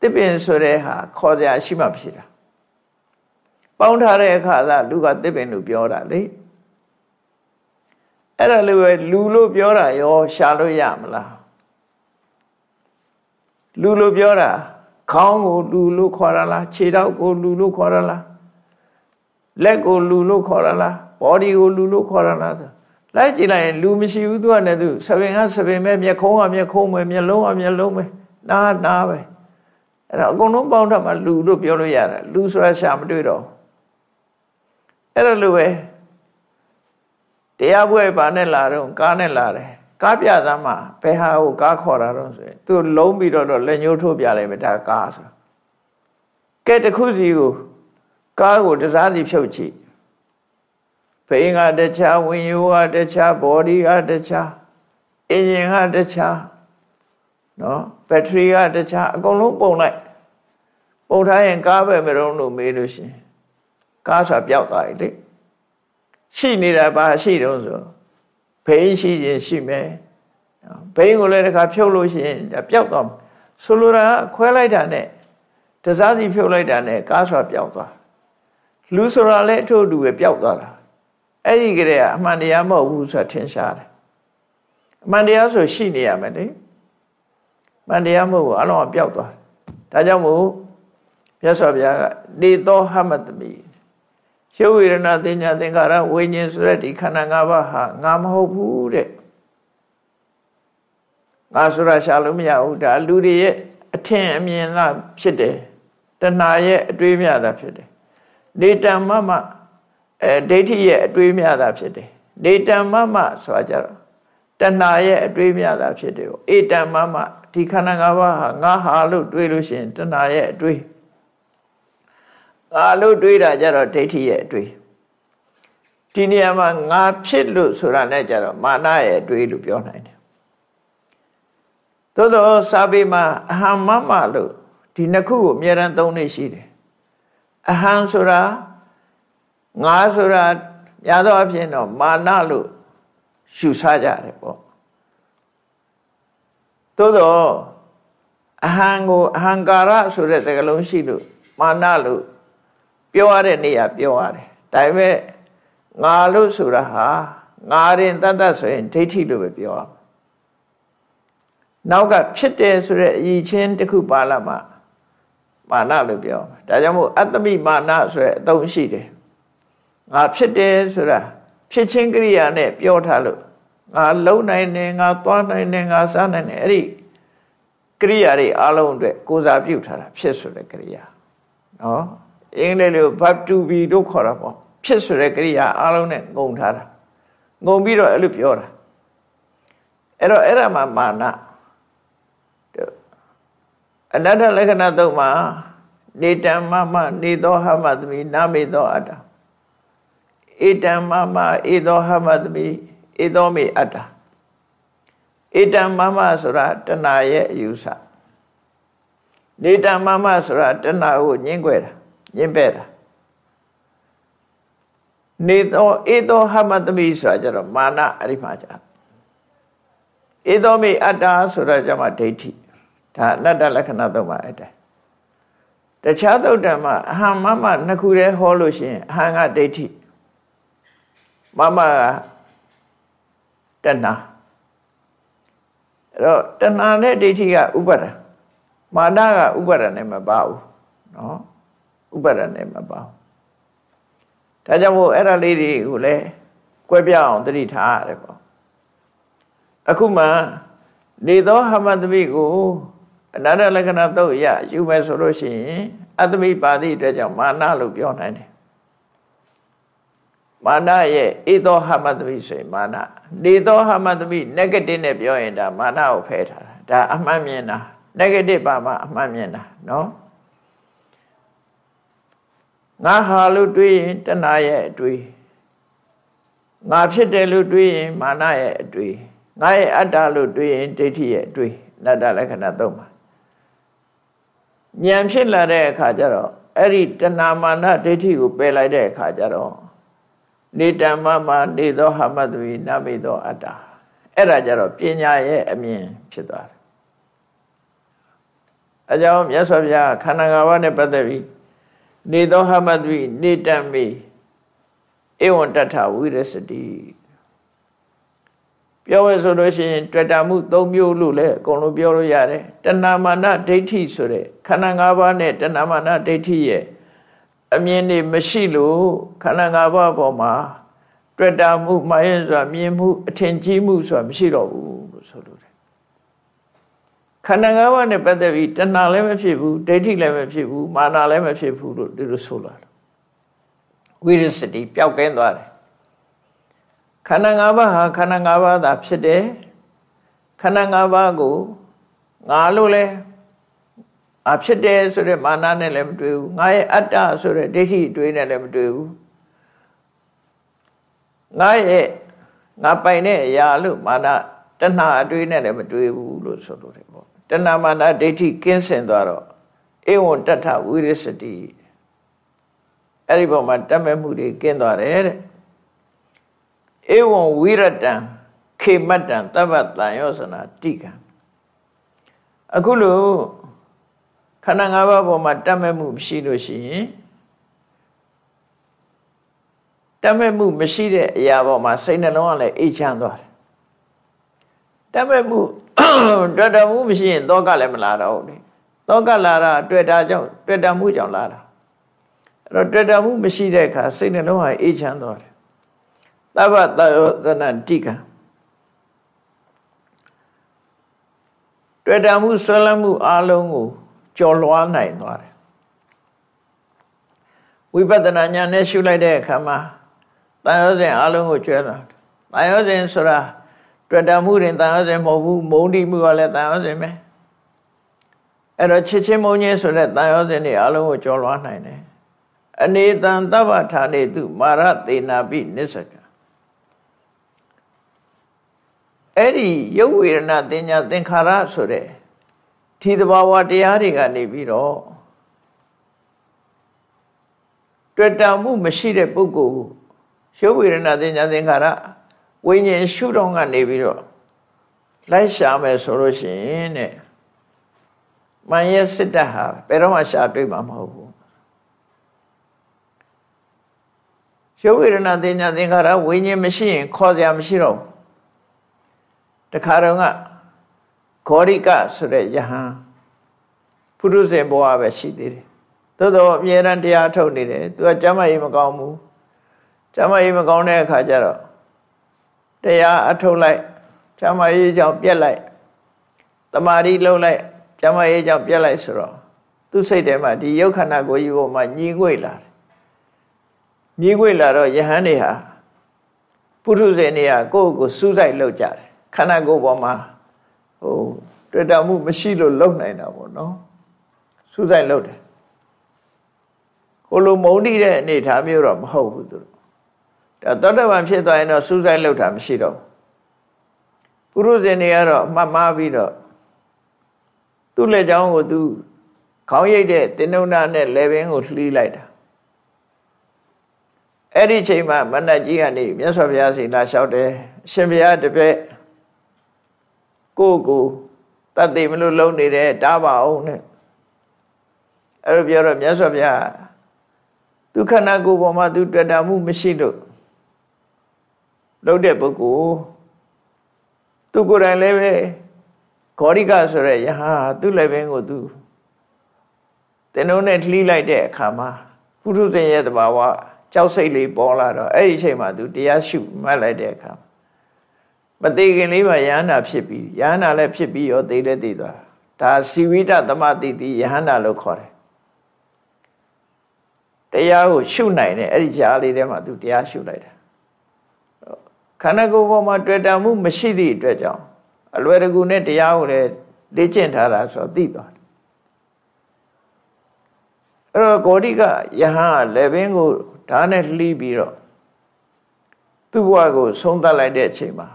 တစ်ပင်ဆိုတဲ့ဟာခေါ်စရာရှိမှဖြစ်တာပေါင်းထားတဲ့အခါသာလူကတစ်ပင်လို့ပြောတာလေအဲ့ဒါလိုပဲလူလို့ပြောတာရောရှာလို့ရမလား လူလို့ပြောတာခေါင်းကိုလူလို့ခေါ်ရလားခြေထောက်ကိုလူလို့ခေါ်ရလားလက်ကိုလူလို့ခေါ်ရလား body ကိုလူလို့ခေါ်ရလားဆိုလိုက်ကြည့်လိုက်ရင်လူမရှိဘူးသူကလည်းသူဆပင်ကဆပင်ပဲမျက်ခုံးကမျက်ခုံးပဲမျက်လုံးကမျက်လုံးပဲနားနားပဲအဲ့တော့အကုန်လုံးပေါင်းတော့မှလူလို့ပြောလို့ရတယ်လူဆိုတာရှာမတွေ့တော့အဲ့ဒါလိုပဲတရားပွဲပါနဲ့လာတော့ကားနဲ့လာတယ် ကားပြသားမှာဘယ်ဟာကိုကားခေါ်တာတော့ဆိုရင်သူလုံးပြီးတော့လက်ညှိုးထိုးပြလိုက်မယ်ဒါကားဆိုကဲတခုစီကိုကားကိုတစားစီဖြုတ်ကြည့်ဘိန်းကတခြားဝင်ယူကတခြားဘော်ဒီကတခြားအင်ဂျင်ကတခြားနော်ဘက်ထရီကတခြားအကုန်လုံးပုံလိုက်ပုံထားရင်ကားပဲမရုံးလို့မေးလို့ရှင်ကားဆိုပျောက်သွားပြီလေရှိနေတာပါရှိတော့ဆို ဘိန်းရှိရင်ရှိမယ်ဘိန်းကိုလည်းတစ်ခါဖြုတ်လို့ရှိရင်ပျောက်သွားဆိုလိုတာခွဲလိုက်တာနဲ့တစားစီဖြုတ်လိုက်တာနဲ့ကားဆိုပျောက်သွားလူဆိုတာလည်းအထုအတူပဲပျောက်သွားတာအဲ့ဒီကလေးကအမှန်တရားမဟုတ်ဘူးဆိုတာထင်ရှားတယ်အမှန်တရားဆိုရှိနေရမယ်လေမှန်တရားမဟုတ်ဘူးအလုံးအပျောက်သွားဒါကြောင့်မို့မြတ်စွာဘုရားကနေသောဟမတမိ ရှုဝေရဏသင်ညာသင်္ခါရဝိညာဉ်ဆိုတဲ့ဒီခန္ဓာ၅ပါးဟာငါမဟုတ်ဘူးတဲ့ငါဆိုတာရှာလို့မရဘူးဒါလူတွေရဲ့အထင်အမြင်လားဖြစ်တယ်တဏှာရဲ့အတွေးမြတာဖြစ်တယ်နေတံမမအဲဒိဋ္ဌိရဲ့အတွေးမြတာဖြစ်တယ်နေတံမမဆိုတာကြတော့တဏှာရဲ့အတွေးမြတာဖြစ်တယ်အေတံမမဒီခန္ဓာ၅ပါးဟာငါဟာလို့တွေးလို့ရှိရင်တဏှာရဲ့အတွေး ငါလို့တွေးတာကြတော့ဒိဋ္ဌိရဲ့အတွေးဒီနေရာမှာငါဖြစ်လို့ဆိုတာနဲ့ကြတော့မာနရဲ့အတွေးလို့ပြောနိုင်တယ်သို့သောစာပေမှာအဟံမမလို့ဒီနှစ်ခုကိုအမြဲတမ်းသုံးနေရှိတယ်အဟံဆိုတာငါဆိုတာများသောအားဖြင့်တော့မာနလို့ရှုဆကြတယ်ပေါ့သို့တော့အဟံကိုအဟံကာရဆိုတဲ့စကားလုံးရှိလို့မာနလို့ ပြောရတဲ့နေရာပြောရတယ်ဒါပေမဲ့ငါလို့ဆိုတာဟာငါရင်တတ်တတ်ဆိုရင်ဒိဋ္ဌိလို့ပဲပြောရမှာနောက်ကဖြစ်တယ်ဆိုတဲ့အည်ချင်းတစ်ခုပါလာမှမာနလို့ပြောဒါကြောင့်မို့အတ္တမိမာနဆိုတဲ့အသုံးရှိတယ်ငါဖြစ်တယ်ဆိုတာဖြစ်ချင်းကရိယာနဲ့ပြောထားလို့ငါလုံနိုင်တယ်ငါသွားနိုင်တယ်ငါစားနိုင်တယ်အဲ့ဒီကရိယာတွေအလုံးအတွက်ကိုစားပြုထားတာဖြစ်ဆိုတဲ့ကရိယာနော် အင်္ဂလိပ်လို verb to be တို့ခေါ်တာပေါ့ဖြစ်ဆိုတဲ့ကရိယာအလုံးနဲ့ငုံထားတာငုံပြီးတော့အဲ့လိုပြောတာအဲ့တော့အဲ့ဒါမှမာနအနတ္တလက္ခဏာသုံးမှာနေတံမမနေသောဟမသမိနာမေသောအတ္တဧတံမမဧသောဟမသမိဧသောမေအတ္တဧတံမမဆိုတာတဏှာရဲ့အယူဆနေတံမမဆိုတာတဏှာကိုညှင်းခွဲတာ ညှင်းပဲ့တာနေသောဧသောဟမသမိဆိုတာကျတော့မာနအဲ့ဒီမှာကြာဧသောမေအတ္တဆိုတာကျမှဒိဋ္ဌိဒါအနတ္တလက္ခဏာသုံးပါအဲ့တိုင်တခြားသုတ်တံမှာအဟံမမနှစ်ခုတည်းဟောလို့ရှိရင်အဟံကဒိဋ္ဌိမမကတဏှာအဲ့တော့တဏှာနဲ့ဒိဋ္ဌိကဥပါဒံမာနကဥပါဒံနဲ့မပါဘူးနော် ဥပါဒံနဲ့မပါဘူးဒါကြောင့်မို့အဲ့ဒါလေးတွေကိုလည်းကွဲပြားအောင်သတိထားရတယ်ပေါ့အခုမှနေသောဟမသမိကိုအနတ္တလက္ခဏာသုတ်ရယူမယ်ဆိုလို့ရှိရင်အတ္တမိပါတိအတွက်ကြောင့်မာနလို့ပြောနိုင်တယ်မာနရဲ့ဧသောဟမတမိဆိုရင်မာနနေသောဟမတမိ negative နဲ့ပြောရင်ဒါမာနကိုဖယ်ထားတာဒါအမှန်မြင်တာ negative ပါမှအမှန်မြင်တာနော် ငါဟာလို့တွေးရင်တဏှာရဲ့အတွေးငါဖြစ်တယ်လို့တွေးရင်မာနရဲ့အတွေးငါရဲ့အတ္တလို့တွေးရင်ဒိဋ္ဌိရဲ့အတွေးနတ္တလက္ခဏာသုံးပါဉာဏ်ဖြစ်လာတဲ့အခါကျတော့အဲ့ဒီတဏမာနဒိဋ္ဌိကိုပယ်လိုက်တဲ့အခါကျတော့နေတမမနေသောဟမတဝိနမိသောအတ္တအဲ့ဒါကြတော့ပညာရဲ့အမြင်ဖြစ်သွားတယ်အကြောင်းမြတ်စွာဘုရားခန္ဓာ၅ပါးနဲ့ပတ်သက်ပြီး နေသောဟမတဝိနေတမိဧဝံတထဝိရစတိပြောမယ်ဆိုလို့ရှိရင်တွေ့တာမှု၃မျိုးလို့လည်းအကုန်လုံးပြောလို့ရတယ်တဏမာနဒိဋ္ဌိဆိုတဲ့ခန္ဓာ၅ပါးနဲ့တဏမာနဒိဋ္ဌိရဲ့အမြင်တွေမရှိလို့ခန္ဓာ၅ပါးပေါ်မှာတွေ့တာမှုမှရင်ဆိုတာမြင်မှုအထင်ကြီးမှုဆိုတာမရှိတော့ဘူးလို့ဆိုလို့တယ် ခန္ဓာ၅ပါးနဲ့ပတ်သက်ပြီးတဏှာလည်းမဖြစ်ဘူးဒိဋ္ဌိလည်းမဖြစ်ဘူးမာနလည်းမဖြစ်ဘူးလို့ဒီလိုဆိုလာတယ်ဝိရစတိပျောက်ကင်းသွားတယ်ခန္ဓာ၅ပါးဟာခန္ဓာ၅ပါးသာဖြစ်တယ်ခန္ဓာ၅ပါးကိုငါလို့လဲအဖြစ်တယ်ဆိုတဲ့မာနနဲ့လည်းမတွေ့ဘူးငါရဲ့အတ္တဆိုတဲ့ဒိဋ္ဌိတွေးနဲ့လည်းမတွေ့ဘူးငါရဲ့ငါပိုင်တဲ့အရာလို့မာနတဏှာအတွေးနဲ့လည်းမတွေ့ဘူးလို့ဆိုလိုတယ်ပေါ့ တဏှာမာနဒိဋ္ဌိကင်းစင်သွားတော့ဧဝံတထဝိရစတိအဲ့ဒီပုံမှာတတ်မဲ့မှုတွေကင်းသွားတယ်တဲ့ဧဝံဝိရတံခေမတ္တံတပ္ပတန်ယောဇနာတိကံအခုလို့ခန္ဓာ၅ပါးပေါ်မှာတတ်မဲ့မှုမရှိလို့ရှိရင်တတ်မဲ့မှုမရှိတဲ့အရာပေါ်မှာစိတ်နှလုံးကလည်းအေးချမ်းသွားတယ်တတ်မဲ့မှု တွေ့တာမှုမရှိရင်သောကလည်းမလာတော့ဘူးလေသောကလာတာတွေ့တာကြောင့်တွေ့တာမှုကြောင့်လာတာအဲ့တော့တွေ့တာမှုမရှိတဲ့အခါစိတ်နှလုံးဟာအေးချမ်းသွားတယ်သဗ္ဗတယောသနတိကံတွေ့တာမှုဆွဲလန်းမှုအလုံးကိုကျော်လွှားနိုင်သွားတယ်ဝိပဿနာဉာဏ်နဲ့ရှုလိုက်တဲ့အခါမှာတန်ရောစဉ်အလုံးကိုကျွဲလာတန်ရောစဉ်ဆိုတာ တွေ့တာမှုရင်တန်ရောစဉ်မဟုတ်ဘူးမုန်းတိမှုကလည်းတန်ရောစဉ်ပဲအဲ့တော့ချစ်ချင်းမုန်းချင်းဆိုတဲ့တန်ရောစဉ်တွေအလုံးကိုကျော်လွှားနိုင်တယ်အနေတန်တဗ္ဗထာနေတုမာရသေနာပိနစ္စကအဲ့ဒီရုပ်ဝေဒနာတင်ညာသင်္ခါရဆိုတဲ့ဒီသဘာဝတရားတွေကနေပြီးတော့တွေ့တာမှုမရှိတဲ့ပုဂ္ဂိုလ်ရုပ်ဝေဒနာတင်ညာသင်္ခါရ ဝိညာဉ်ရှုတော့ကနေပြီးတော့လိုက်ရှာမယ်ဆိုလို့ရှိရင်တဲ့မန်ရဲ့စစ်တပ်ဟာဘယ်တော့မှရှာတွေ့မှာမဟုတ်ဘူးရုပ်ဝေဒနာတင်ညာသင်္ခါရဝိညာဉ်မရှိရင်ခေါ်စရာမရှိတော့ဘူးတခါတော့ကဂေါရိကဆိုတဲ့ယဟန်ပုရုဇဉ်ဘဝပဲရှိသေးတယ်သို့တော့အမြဲတမ်းတရားထုတ်နေတယ်သူကကျမ်းမာရေးမကောင်းဘူးကျမ်းမာရေးမကောင်းတဲ့အခါကျတော့ တရားအထုတ်လိုက်ကျမ်းမာရေးကြောင့်ပြက်လိုက်တမာရီလှုပ်လိုက်ကျမ်းမာရေးကြောင့်ပြက်လိုက်ဆိုတော့သူစိတ်ထဲမှာဒီရုပ်ခန္ဓာကိုယ်ကြီးပေါ်မှာညီငွေ့လာတယ်ညီငွေ့လာတော့ယဟန်တွေဟာပုထုဇဉ်တွေကကိုယ့်ကိုစူးစိုက်လုပ်ကြတယ်ခန္ဓာကိုယ်ပေါ်မှာဟိုတွေ့တာမှုမရှိလို့လုံနိုင်တာပေါ့နော်စူးစိုက်လုပ်တယ်ကိုလိုမုံတိတဲ့အနေထားမျိုးတော့မဟုတ်ဘူးသူတို့ဒါ သောတပန်ဖြစ်သွားရင်တော့စူးစိုက်လုပ်တာမရှိတော့ပုရုဇဉ်တွေကတော့မှတ်မှားပြီးတော့သူ့လက်ချောင်းကိုသူခေါင်းရိပ်တဲ့တင်းနှုံနာနဲ့လေပင်ကိုလှီးလိုက်တာအဲ့ဒီချိန်မှာမဏ္ဍကြီးကနေမြတ်စွာဘုရားစီလာလျှောက်တယ်အရှင်ဘုရားတပည့်ကိုကိုတတ်သိမလို့လုံနေတယ်တားပါအောင်နဲ့အဲ့လိုပြောတော့မြတ်စွာဘုရားဒုက္ခနာကိုပေါ်မှာသူတွေ့တာမှုမရှိလို့ လုံတဲ့ပုဂ္ဂိုလ်သူကိုယ်တိုင်လည်းပဲဂေါရိကဆိုရဲယဟာသူ့လည်းပင်ကိုသူတင်ုံနဲ့လှီးလိုက်တဲ့အခါမှာပုထုဇဉ်ရဲ့တဘာဝကြောက်စိတ်လေးပေါ်လာတော့အဲ့ဒီအချိန်မှာသူတရားရှုမှတ်လိုက်တဲ့အခါမသေးခင်လေးမှာယဟန္တာဖြစ်ပြီးယဟန္တာလည်းဖြစ်ပြီးရောသိလည်းသိသွားတာဒါစီဝိတသမတိတိယဟန္တာလို့ခေါ်တယ်တရားကိုရှုနိုင်တယ်အဲ့ဒီကြားလေးထဲမှာသူတရားရှုလိုက်တာ ခန္ဓာကိုယ်ပေါ်မှာတွေ့တာမှုမရှိသည့်အတွက်ကြောင့်အလွယ်တကူနဲ့တရားကိုလည်းလေ့ကျင့်ထားတာဆိုတော့သိသွားတယ်အဲ့တော့ဂေါတိကယဟန်ကလည်းဘင်းကိုဓာတ်နဲ့လှီးပြီးတော့သူ့ဘဝကိုဆုံးသတ်လိုက်တဲ့အချိန်မှာ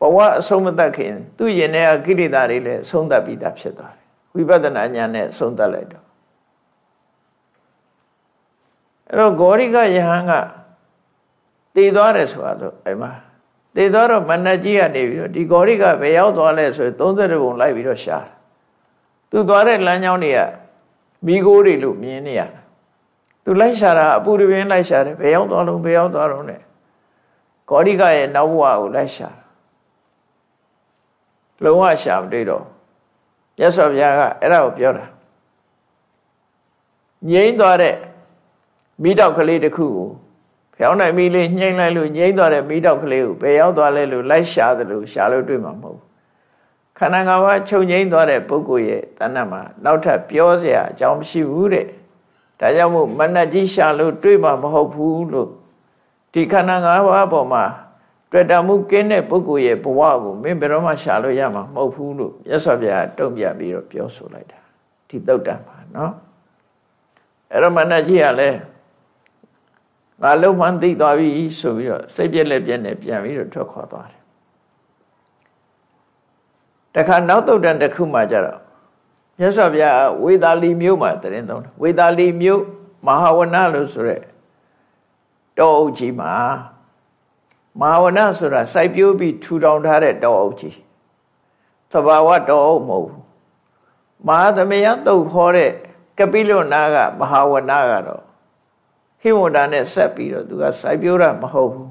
ဘဝအဆုံးမသတ်ခင် သူ့ရင်ထဲကကိလေသာတွေလည်းဆုံးသတ်ပြီးသားဖြစ်သွားတယ်ဝိပဿနာဉာဏ်နဲ့ဆုံးသတ်လိုက်တော့အဲ့တော့ဂေါရိကယဟန်က တည်သွားတယ်ဆိုတာတော့အဲ့မှာတည်သွားတော့မဏ္ဍကြီးကနေပြီးတော့ဒီဂေါရိကဘယ်ရောက်သွားလဲဆိုရင်30ပုံလိုက်ပြီးတော့ရှာတယ်သူသွားတဲ့လမ်းကြောင်းတွေကမိโกတွေလို့မြင်နေရတယ်သူလိုက်ရှာတာအပူတပင်းလိုက်ရှာတယ်ဘယ်ရောက်သွားလုံးဘယ်ရောက်သွားလုံးနဲ့ဂေါရိကရဲ့နောက်ဘဝကိုလိုက်ရှာလုံးဝရှာမတွေ့တော့မြတ်စွာဘုရားကအဲ့ဒါကိုပြောတာငြိမ့်သွားတဲ့မိတောက်ကလေးတစ်ခုကို ဖျောင်းနိုင်မီးလေးညှိမ့်လိုက်လို့ညှိမ့်သွားတဲ့မီးတောက်ကလေးကိုဘယ်ရောက်သွားလဲလို့လိုက်ရှာသလိုရှာလို့တွေ့မှာမဟုတ်ဘူးခန္ဓာငါးပါးချုပ်ငိမ့်သွားတဲ့ပုဂ္ဂိုလ်ရဲ့တဏ္ဍမှာနောက်ထပ်ပြောစရာအကြောင်းမရှိဘူးတဲ့ဒါကြောင့်မို့မနတ်ကြီးရှာလို့တွေ့မှာမဟုတ်ဘူးလို့ဒီခန္ဓာငါးပါးပေါ်မှာတွေ့တာမှုကင်းတဲ့ပုဂ္ဂိုလ်ရဲ့ဘဝကိုမင်းဘယ်တော့မှရှာလို့ရမှာမဟုတ်ဘူးလို့မြတ်စွာဘုရားတုံ့ပြန်ပြီးတော့ပြောဆိုလိုက်တာဒီသုတ်တံပါနော်အဲ့တော့မနတ်ကြီးကလည်း ငါလုံးမှန်းသိသွားပြီဆိုပြီးတော့စိတ်ပြက်လက်ပြက်နဲ့ပြန်ပြီးတော့ထွက်ခွာသွားတယ်တခါနောက်တုတ်တံတစ်ခုမှကြတော့မြတ်စွာဘုရားဝေသာလီမြို့မှာတရင်သုံးတယ်ဝေသာလီမြို့မဟာဝနလို့ဆိုရက်တောအုပ်ကြီးမှာမဟာဝနဆိုတာစိုက်ပျိုးပြီးထူထောင်ထားတဲ့တောအုပ်ကြီးသဘာဝတောအုပ်မဟုတ်ဘူးမဟာသမယတုတ်ခေါ်တဲ့ကပိလုနာကမဟာဝနကတော့ ဟိဝန္တာနဲ့ဆက်ပြီးတော့သူကစိုက်ပျိုးတာမဟုတ်ဘူး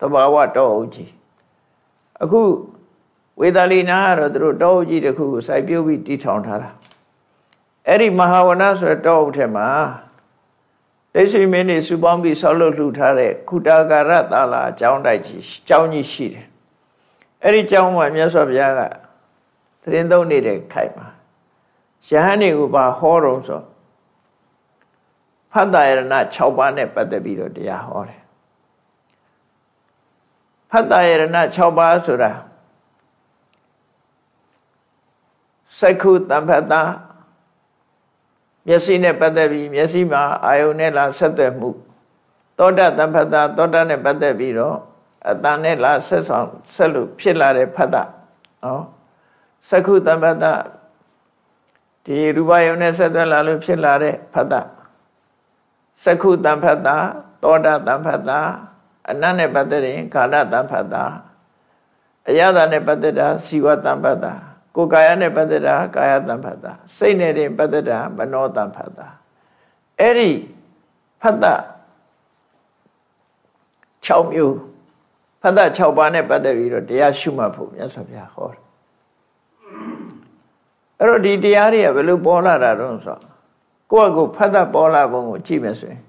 သဘာဝတောအုပ်ကြီးအခုဝေသာလီနာကတော့သူတို့တောအုပ်ကြီးတစ်ခုကိုစိုက်ပျိုးပြီးတည်ထောင်ထားတာအဲ့ဒီမဟာဝနဆိုတဲ့တောအုပ်ထဲမှာလက်ရှိမင်းနေစုပေါင်းပြီးဆောက်လုပ်လှူထားတဲ့ခုတာကာရသာလာအကြောင်းတိုက်ကြီးအကြောင်းကြီးရှိတယ်အဲ့ဒီအကြောင်းမှာမြတ်စွာဘုရားကသတင်းသုံးနေတဲ့ခိုက်မှာယဟန်တွေကိုပါဟောတော့ဆို ဖတ်တာယရဏ6ပါးနဲ့ပတ်သက်ပြီးတော့တရားဟောတယ်ဖတ်တာယရဏ6ပါးဆိုတာစက္ခုတံဖတ်တာမျက်စိနဲ့ပတ်သက်ပြီးမျက်စိမှာအာယုန်နဲ့လာဆက်သွယ်မှုသောတတံဖတ်တာသောတနဲ့ပတ်သက်ပြီးတော့အတန်နဲ့လာဆက်ဆောင်ဆက်လို့ဖြစ်လာတဲ့ဖတ်တာနော်စက္ခုတံဖတ်တာဒီရူပယုံနဲ့ဆက်သွယ်လာလို့ဖြစ်လာတဲ့ဖတ်တာ စက္ခုတံဖတ်တာသောတတံဖတ်တာအနတ်နဲ့ပတ်သက်ရင်ကာလတံဖတ်တာအယတာနဲ့ပတ်သက်တာဇီဝတံဖတ်တာကိုယ်ကာယနဲ့ပတ်သက်တာကာယတံဖတ်တာစိတ်နဲ့တင်ပတ်သက်တာမနောတံဖတ်တာအဲ့ဒီဖတ်တာ6မျိုးဖတ်တာ6ပါးနဲ့ပတ်သက်ပြီးတော့တရားရှုမှတ်ဖို့မြတ်စွာဘုရားဟောတယ်အဲ့တော့ဒီတရားတွေကဘယ်လိုပေါ်လာတာတော့ဆို ကိုယ့်အကိုဖတ်တာပေါ်လာပုံကိုကြည့်မယ်ဆိုရင်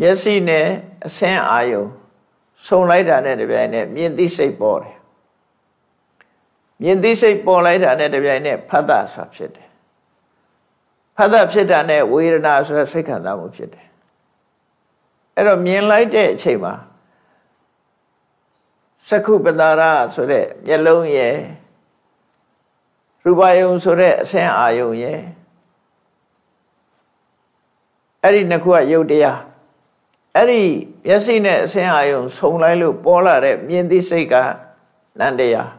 မျက်စိနဲ့အဆင်းအာယုံဆုံလိုက်တာနဲ့တပြိုင်နက်မြင်သိစိတ်ပေါ်တယ်မြင်သိစိတ်ပေါ်လိုက်တာနဲ့တပြိုင်နက်ဖတ်တာဆိုတာဖြစ်တယ်ဖတ်တာဖြစ်တာနဲ့ဝေဒနာဆိုတဲ့စိတ်ခံစားမှုဖြစ်တယ်အဲ့တော့မြင်လိုက်တဲ့အချိန်မှာသက္ခုပတာရဆိုတဲ့မျက်လုံးရယ်ရူပယုံဆိုတဲ့အဆင်းအာယုံရယ် အဲ့ဒီနှစ်ခုကယုတ်တရားအဲ့ဒီမျက်စိနဲ့အဆင်းအာယုံဆုံလိုက်လို့ပေါ်လာတဲ့မြင်သိစိတ်ကနန္တရား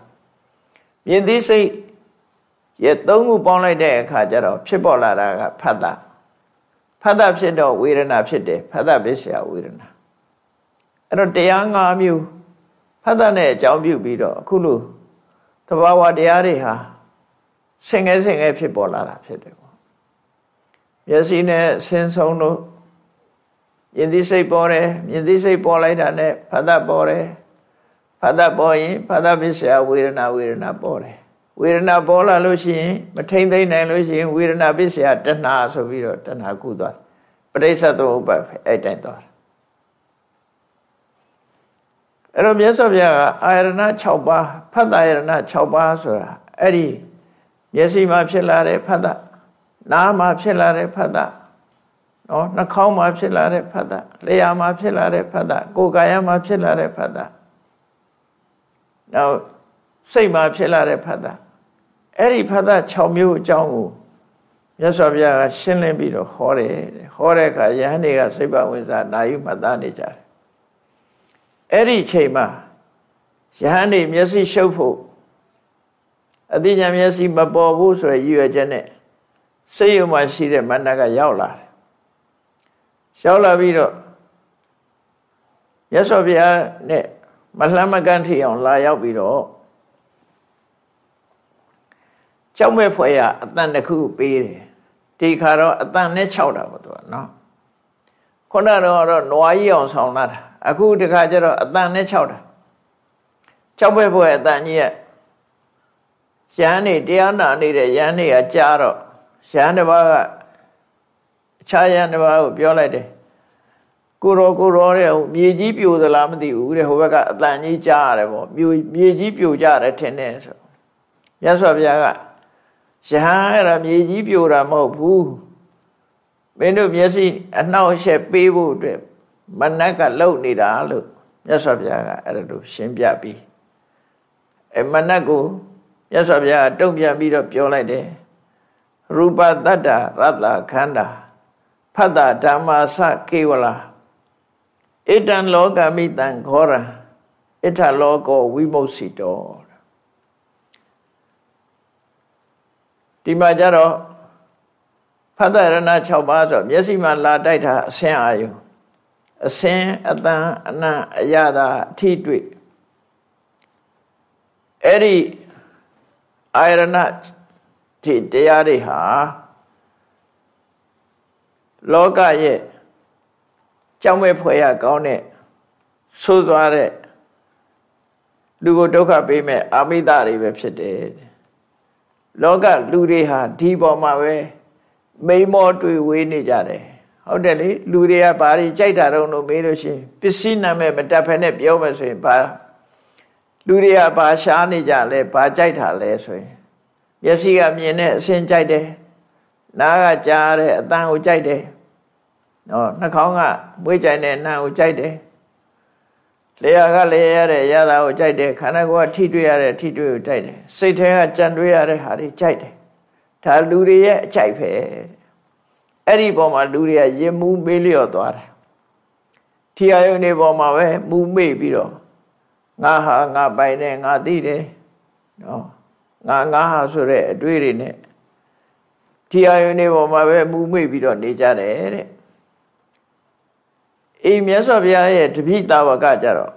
မြင်သိစိတ်ရဲ့သုံးခုပေါင်းလိုက်တဲ့အခါကျတော့ဖြစ်ပေါ်လာတာကဖတ်တာဖတ်တာဖြစ်တော့ဝေဒနာဖြစ်တယ်ဖတ်တာပစ္စယဝေဒနာအဲ့တော့တရား၅မျိုးဖတ်တာနဲ့အကြောင်းပြုပြီးတော့အခုလိုသဘာဝတရားတွေဟာဆင်ငယ်ဆင်ငယ်ဖြစ်ပေါ်လာတာဖြစ်တယ်ပေါ့ မျက်စိနဲ့ဆင်းဆုံးလို့မြင်သိစိတ်ပေါ်တယ်မြင်သိစိတ်ပေါ်လိုက်တာနဲ့ဖတ်တာပေါ်တယ်ဖတ်တာပေါ်ရင်ဖတ်တာပစ္စယဝေဒနာဝေဒနာပေါ်တယ်ဝေဒနာပေါ်လာလို့ရှိရင်မထိမ့်သိမ့်နိုင်လို့ရှိရင်ဝေဒနာပစ္စယတဏှာဆိုပြီးတော့တဏှာကုသွားပရိစ္ဆသုဥပ္ပအဲ့တိုင်သွားအဲ့တော့မြတ်စွာဘုရားကအာရဏ6ပါးဖတ်တာယရဏ6ပါးဆိုတာအဲ့ဒီမျက်စိမှာဖြစ်လာတဲ့ဖတ်တာ နားမှာဖြစ်လာတဲ့ဖတ်တာနော်နှာခေါင်းမှာဖြစ်လာတဲ့ဖတ်တာလျှာမှာဖြစ်လာတဲ့ဖတ်တာကိုယ်ကာယမှာဖြစ်လာတဲ့ဖတ်တာနောက်စိတ်မှာဖြစ်လာတဲ့ဖတ်တာအဲ့ဒီဖတ်တာ6မျိုးအကြောင်းကိုမြတ်စွာဘုရားကရှင်းလင်းပြီးတော့ဟောတယ်ဟောတဲ့အခါယဟန်တွေကစိတ်ပဝင်စားနာယူမှတ်သားနေကြတယ်အဲ့ဒီချိန်မှာယဟန်တွေမျက်စိရှုပ်ဖို့အတိညာမျက်စိမပေါ်ဘူးဆိုရည်ရွယ်ချက်နဲ့ စိတ်ယုံမှရှိတဲ့မန္တကရောက်လာတယ်ရောက်လာပြီးတော့ရသော်ဘုရားနဲ့မလှမ်းမကန့်ထီအောင်လာရောက်ပြီးတော့ကြောက်မဲ့ဖွယ်ရအတန်တစ်ခုပေးတယ်ဒီခါတော့အတန်နဲ့၆တာပေါ့သူကနော်ခုနကတော့တော့နွားကြီးအောင်ဆောင်လာတာအခုတခါကျတော့အတန်နဲ့၆တာကြောက်မဲ့ဖွယ်အတန်ကြီးကရဟန်းနေတရားနာနေတဲ့ရဟန်းတွေကကြားတော့ ရဟန်းတစ်ပါးကအခြားရဟန်းတစ်ပါးကိုပြောလိုက်တယ်ကိုရောကိုရောတဲ့မြေကြီးပြိုသလားမသိဘူးတဲ့ဟိုဘက်ကအတန်ကြီးကြားရတယ်ပေါ့မြေမြေကြီးပြိုကြတယ်ထင်တယ်ဆိုရသော်ဘုရားကရဟန်းအဲ့ဒါမြေကြီးပြိုတာမဟုတ်ဘူးမင်းတို့မျက်စိအနှောက်အယှက်ပေးဖို့အတွက်မနက်ကလှုပ်နေတာလို့မြတ်စွာဘုရားကအဲ့ဒါလိုရှင်းပြပြီးအမနတ်ကိုမြတ်စွာဘုရားတုံ့ပြန်ပြီးတော့ပြောလိုက်တယ် ရူပတတ္တရတ္တခန္ဓာဖတ်တာဓမ္မာစကေဝလာဣတံလောကမိတံခောရံဣထလောကောဝိမု ක්සි တောဒီမှာကြတော့ဖတ်တရဏ6ပါးဆိုမျက်စိမှာလာတိုက်တာအစင်အာယုအစင်အတန်အနံ့အရသာအထိတွေ့အဲ့ဒီအာရဏ ဒီတရားတွေဟာလောကရဲ့ကြောက်မဲ့ဖွယ်ရကောင်းတဲ့ဆိုးသွားတဲ့လူကိုဒုက္ခပေးမဲ့အာမိတတွေပဲဖြစ်တယ်လောကလူတွေဟာဒီပေါ်မှာပဲမိမောတွေ့ဝေးနေကြတယ်ဟုတ်တယ်လေလူတွေကဘာတွေကြိုက်တာတော့လို့မေးလို့ရှိရင်ပစ္စည်းနာမည်မတက်ဖ ೇನೆ ပြောမယ်ဆိုရင်ဘာလူတွေကဘာရှားနေကြလဲဘာကြိုက်တာလဲဆိုရင် မျက်စိကမြင်တဲ့အဆင်းကြိုက်တယ်နားကကြားတဲ့အတန်ကိုကြိုက်တယ်နော်နှာခေါင်းကမွေးကြိုင်တဲ့နားကိုကြိုက်တယ်လျှာကလျှာရတဲ့ရတာကိုကြိုက်တယ်ခန္ဓာကိုယ်ကထိတွေ့ရတဲ့ထိတွေ့ကိုကြိုက်တယ်စိတ်ထဲကကြံတွေ့ရတဲ့ဟာတွေကြိုက်တယ်ဒါလူတွေရဲ့အကြိုက်ပဲအဲ့ဒီပေါ်မှာလူတွေကရင်မူးမေးလျော့သွားတယ်ထီအယုန်နေပေါ်မှာပဲမူးမေ့ပြီးတော့ငါဟာငါပိုင်တယ်ငါသိတယ်နော် ငါငါဟာဆိုတဲ့အတွေ့တွေနဲ့ထီအယုန်နေပေါ်မှာပဲမူးမေ့ပြီးတော့နေကြတယ်တဲ့အေးမြတ်စွာဘုရားရဲ့တပိတာဝကကြတော့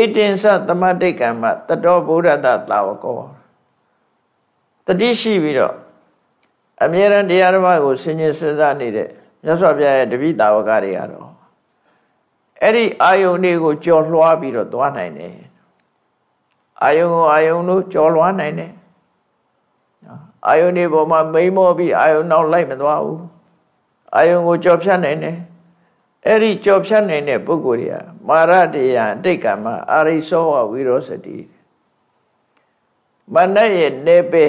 ဧတင်္စသမတိတ်ကံမတတောဗုဒ္ဓတတာဝကောတတိရှိပြီးတော့အမြဲတမ်းတရားဓမ္မကိုဆင်ញင်စဉ်းစားနေတဲ့မြတ်စွာဘုရားရဲ့တပိတာဝကတွေကတော့အဲ့ဒီအာယုန်တွေကိုကြော်လွှားပြီးတော့သွားနိုင်တယ် အာယုန်ကိုအာယုန်တို့ကြော်လွှားနိုင်တယ်အာယုန်တွေပေါ်မှာမိမောပြီးအာယုန်နောက်လိုက်မသွားဘူးအာယုန်ကိုကြော်ဖြတ်နိုင်တယ်အဲ့ဒီကြော်ဖြတ်နိုင်တဲ့ပုဂ္ဂိုလ်တွေကမာရတေယအတိတ်ကမအာရိသောဝဝိရောစတိမနတ်ရဲ့နေပေ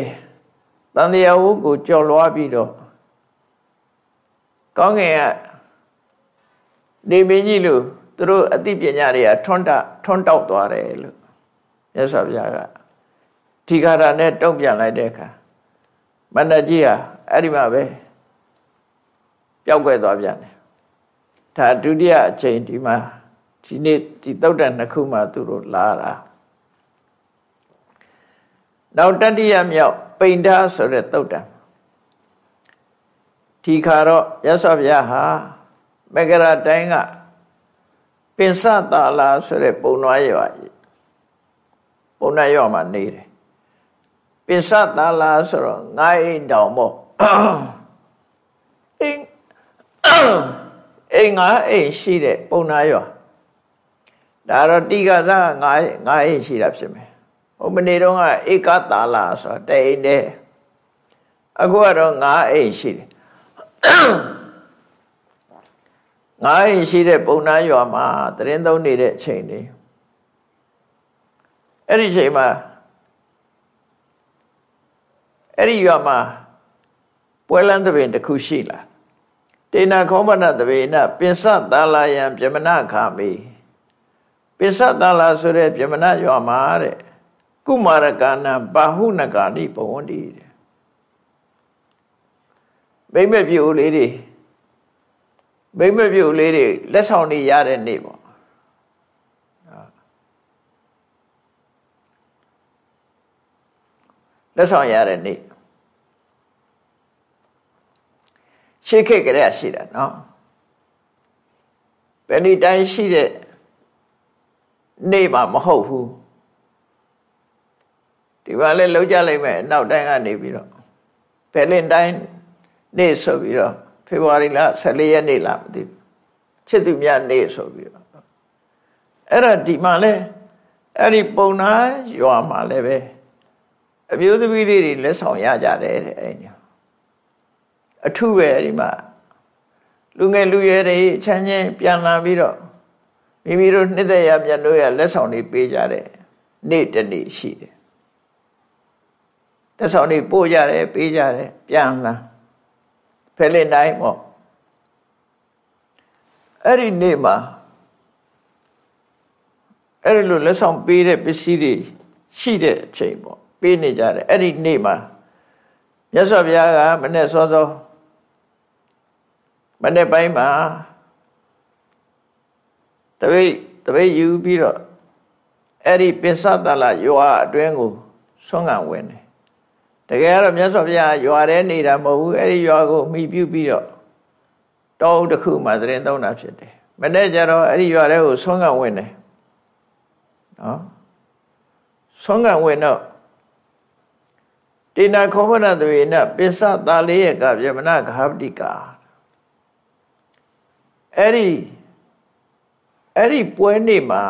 တန်တရားဝုကိုကြော်လွားပြီးတော့ကောင်းငင်ကနေမင်းကြီးလို့သူတို့အသိပညာတွေကထွန်းတထွန်းတောက်သွားတယ်လို့ မြတ်စွာဘုရားကဒီဃာရနဲ့တုံ့ပြန်လိုက်တဲ့အခါမန္တကြီးဟာအဲ့ဒီမှာပဲပျောက်ကွယ်သွားပြန်တယ်ဒါဒုတိယအချိန်ဒီမှာဒီနေ့ဒီတုတ်တန်နှစ်ခုမှသူတို့လာတာနောက်တတိယမြောက်ပိန္ဒဆိုတဲ့တုတ်တန်ဒီခါတော့ရသော်ဘုရားဟာမကရတိုင်းကပင်စတာလာဆိုတဲ့ပုံနွားရွာ ပုံနွားရွာမှာနေတယ်ပင်စတာလာဆိုတော့ငါးအိမ်တောင်ပေါ့အိမ်အိမ်ငါးအိမ်ရှိတဲ့ပုံနွားရွာဒါတော့တိကစားငါးငါးအိမ်ရှိတာဖြစ်မယ်ဟိုမနေ့တော့ကဧကတာလာဆိုတဲ့အိမ်တည်းအခုကတော့ငါးအိမ်ရှိတယ်ငါးအိမ်ရှိတဲ့ပုံနာရွာမှာတရင်သုံးနေတဲ့အချိန်လေး အဲ့ဒီအချိန်မှာအဲ့ဒီရွာမှာပွဲလန်းသဘင်တစ်ခုရှိလာတေနာခောမနသဘင်နပင်စသာလာယံပြမနာခာမေပင်စသာလာဆိုတဲ့ပြမနာရွာမှာတဲ့ကုမာရကနာဘာဟုနကာနိဘဝန္တိတဲ့မိမ့်မဲ့ပြိုလေးတွေမိမ့်မဲ့ပြိုလေးတွေလက်ဆောင်တွေရတဲ့နေ့ပေါ့ လက်ဆောင်ရတဲ့နေ့ရှေ့ခေတ်ကလေးရှိတာနော်ဘယ်ဒီတိုင်းရှိတဲ့နေ့မှာမဟုတ်ဘူးဒီမှာလဲလုံးကြလိုက်မယ်နောက်တိုင်းကနေပြီးတော့ဘယ်လင်တိုင်းနေ့ဆိုပြီးတော့ဖေဖော်ဝါရီလ14ရက်နေ့လားမသိဘူးချစ်သူများနေ့ဆိုပြီးတော့အဲ့ဒါဒီမှာလဲအဲ့ဒီပုံနာရွာမှာလည်းပဲ အမျိုးသမီးလေးတွေလက်ဆောင်ရကြတယ်တဲ့အဲ့ညအထုပဲအဲ့ဒီမှာလူငယ်လူရွယ်တွေချမ်းချင်းပြန်လာပြီးတော့မိမိတို့နှစ်သက်ရမြတ်တို့ရလက်ဆောင်တွေပေးကြတယ်နေ့တနေ့ရှိတယ်လက်ဆောင်တွေပို့ကြတယ်ပေးကြတယ်ပြန်လာဖဲလင်တိုင်းပေါ့အဲ့ဒီနေ့မှာအဲ့ဒီလိုလက်ဆောင်ပေးတဲ့ပစ္စည်းတွေရှိတဲ့အချိန်ပေါ့ ပေးနေကြတယ်အဲ့ဒီနေ့မှာမြတ်စွာဘုရားကမနေ့စောစောမနေ့ပိုင်းမှာတပိတ်တပိတ်ယူပြီးတော့အဲ့ဒီပင်စတလရွာအတွင်းကိုဆွမ်းခံဝင်တယ်တကယ်တော့မြတ်စွာဘုရားရွာထဲနေတာမဟုတ်ဘူးအဲ့ဒီရွာကိုမိပြုပြီးတော့တောအုပ်တစ်ခုမှသတင်းသုံးတာဖြစ်တယ်မနေ့ကျတော့အဲ့ဒီရွာထဲကိုဆွမ်းခံဝင်တယ်နော်ဆွမ်းခံဝင်တော့ တိနာခောမနသဝေနပစ္စသာလေးရကပြမနာဂဟပတိကာအဲ့ဒီအဲ့ဒီပွဲနေ့မှာ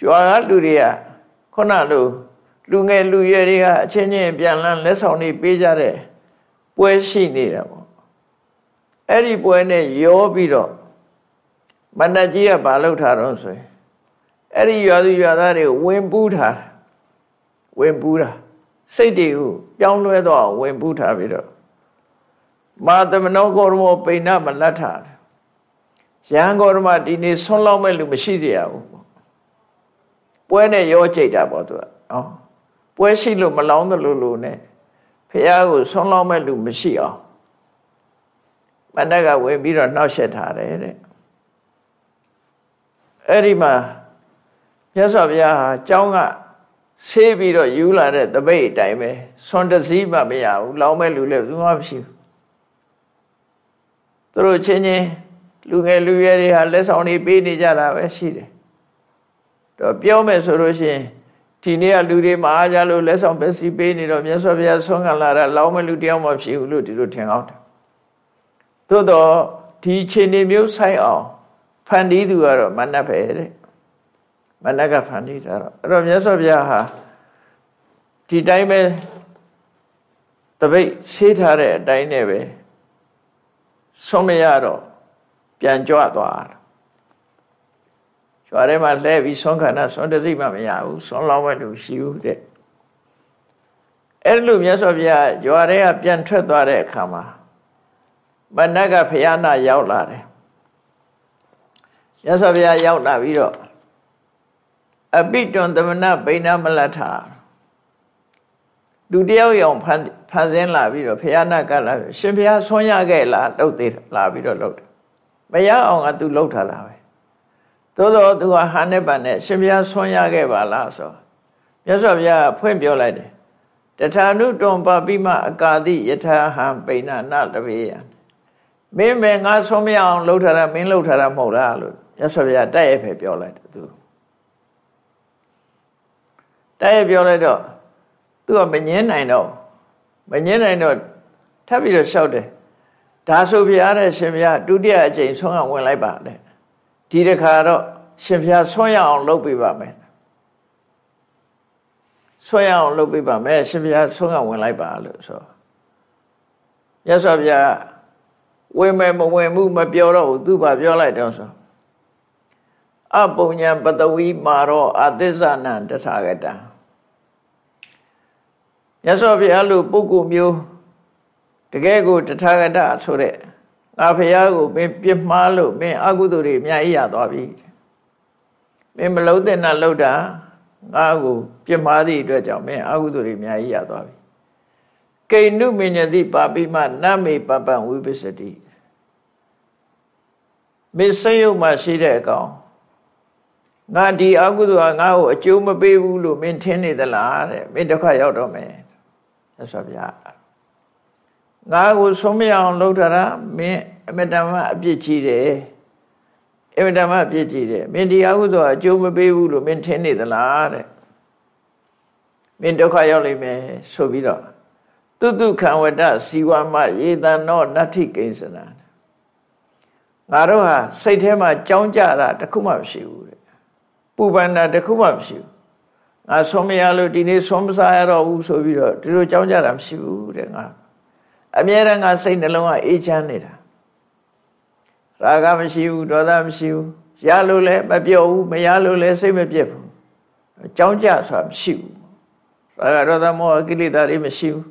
ရွာကလူတွေကခုနလိုလူငယ်လူရွယ်တွေကအချင်းချင်းပြန်လန်းလက်ဆောင်တွေပေးကြတဲ့ပွဲရှိနေတာပေါ့အဲ့ဒီပွဲနဲ့ရောပြီးတော့မဏ္ဍကြီးကဘာလုပ်ထားတော့ဆိုရင်အဲ့ဒီရွာသူရွာသားတွေဝင်ပူးထားဝင်ပူးတာ စိတ်တွေကိုပြောင်းလဲတော့ဝင်ပူးထားပြီးတော့မာသမနောကောရမောပိဏမလတ်ထားရဟန်းကောရမဒီနေ့ဆွန်းလောက်မဲ့လူမရှိကြရဘူးပွဲနဲ့ရောကြိတ်တာပေါ့သူကနော်ပွဲရှိလို့မလောင်းသလိုလိုနဲ့ဖះကိုဆွန်းလောက်မဲ့လူမရှိအောင်မန္တကဝင်ပြီးတော့နှောက်ရှက်ထားတယ်တဲ့အဲ့ဒီမှာမြတ်စွာဘုရားဟာကျောင်းက ဆေးပြီးတော့ယူလာတဲ့တပိတ်အတိုင်းပဲဆွန်တစည်းမှမရဘူးလောင်းမဲ့လူလည်းဘူးမှမရှိဘူးသူတို့ချင်းချင်းလူငယ်လူရွယ်တွေဟာလက်ဆောင်တွေပေးနေကြတာပဲရှိတယ်တော့ပြောမယ်ဆိုလို့ရှိရင်ဒီနေ့ကလူတွေမအားကြလို့လက်ဆောင်ပစ္စည်းပေးနေတော့မြတ်စွာဘုရားဆွမ်းခံလာတာလောင်းမဲ့လူတယောက်မှမရှိဘူးလို့ဒီလိုထင်အောင်တယ်သို့တော့ဒီခြေနေမျိုးဆိုင်အောင်ဖန်တီးသူကတော့မနတ်ပဲတဲ့ မနက်ကဖန်တီးတာတော့အဲ့တော့မြတ်စွာဘုရားဟာဒီတိုင်းပဲတပိတ်ဆေးထားတဲ့အတိုင်းနဲ့ပဲဆုံးမရတော့ပြန်ကြွသွားတာကျွာထဲမှာလဲပြီးဆုံးခန္ဓာဆုံးတသိမှမရဘူးဆုံးလောက်မဲ့လို့ရှိဘူးတဲ့အဲ့လိုမြတ်စွာဘုရားကျွာထဲကပြန်ထွက်သွားတဲ့အခါမှာမနက်ကဖယားနာရောက်လာတယ်မြတ်စွာဘုရားရောက်လာပြီးတော့ အပိတွန်သမဏဗိဏမလထလူတယောက်ယောင်ဖန်ဖန်ဆင်းလာပြီးတော့ဖယားနာကလာရှင်ဖယားဆွမ်းရခဲ့လားလှုပ်သေးလာပြီးတော့လှုပ်တယ်မရအောင်ကသူလှုပ်ထားတာပဲသို့တော့သူကဟန်နဲ့ပန်နဲ့ရှင်ဘုရားဆွမ်းရခဲ့ပါလားဆိုမြတ်စွာဘုရားဖွင့်ပြောလိုက်တယ်တထာနုတွန်ပပိမအကာတိယထာဟံပိဏနာတပေယမင်းမဲငါဆုံးမရအောင်လှုပ်ထားတာမင်းလှုပ်ထားတာမဟုတ်လားလို့မြတ်စွာဘုရားတိုက်ရိုက်ပဲပြောလိုက်တယ်သူ တိုက်ရိုက်ပြောလိုက်တော့သူကမငင်းနိုင်တော့မငင်းနိုင်တော့ထပ်ပြီးတော့လျှောက်တယ်ဒါဆိုဘုရားတဲ့ရှင်ဘုရားဒုတိယအကြိမ်ဆုံးအောင်ဝင်လိုက်ပါတဲ့ဒီတစ်ခါတော့ရှင်ဘုရားဆွမ်းရအောင်လုပ်ပေးပါမယ်ဆွမ်းရအောင်လုပ်ပေးပါမယ်ရှင်ဘုရားဆွမ်းကဝင်လိုက်ပါလို့ဆိုရသော်ဘုရားဝင်မယ်မဝင်မှုမပြောတော့ဘူးသူဘာပြောလိုက်တော့ဆိုအပုံညာပတဝီမာရောအသစ္ဆနံတထာဂတံ ရသော်ဘုရားလို့ပုဂ္ဂိုလ်မျိုးတကယ်ကိုတထာဂတဆိုတဲ့ငါဖះကိုမင်းပြစ်မှားလို့မင်းအကုသိုလ်တွေအများကြီးရသွားပြီမင်းမလုံးတဲ့နာလောက်တာငါကိုပြစ်မှားသည့်အတွက်ကြောင့်မင်းအကုသိုလ်တွေအများကြီးရသွားပြီကိဏုမညတိပါပိမနမေပပံဝိပစ္စတိမင်းစိတ်ယုတ်မှရှိတဲ့အကောင်ငါဒီအကုသိုလ်ကငါ့ကိုအကျိုးမပေးဘူးလို့မင်းထင်နေသလားတဲ့မင်းဒုက္ခရောက်တော့မယ် ဆက်ဆိုဗျာငါကိုဆုံးမရအောင်လုပ်ထားတာမင်းအမတမအပြစ်ကြီးတယ်အမတမအပြစ်ကြီးတယ်မင်းတရားဟုဆိုအကျိုးမပေးဘူးလို့မင်းထင်နေသလားတဲ့မင်းဒုက္ခရောက်လိမ့်မယ်ဆိုပြီးတော့တုတုခံဝတ္တစီဝမယေတနောနတ္ထိကိစ္စနာငါတို့ဟာစိတ်ထဲမှာကြောင်းကြတာတခုမှမရှိဘူးတဲ့ပူပန်တာတခုမှမရှိဘူး ငါဆုံးမရလို့ဒီနေ့ဆုံးမစားရတော့ဘူးဆိုပြီးတော့ဒီလိုကြောင်းကြတာမရှိဘူးတဲ့ငါအမြဲတမ်းကစိတ်နှလုံးကအေးချမ်းနေတာရာဂမရှိဘူးဒေါသမရှိဘူးရလို့လည်းမပြောဘူးမရလို့လည်းစိတ်မပြတ်ဘူးအကြောင်းကြဆိုတာမရှိဘူးရာဂဒေါသမောဟကိလေသာတွေမရှိဘူး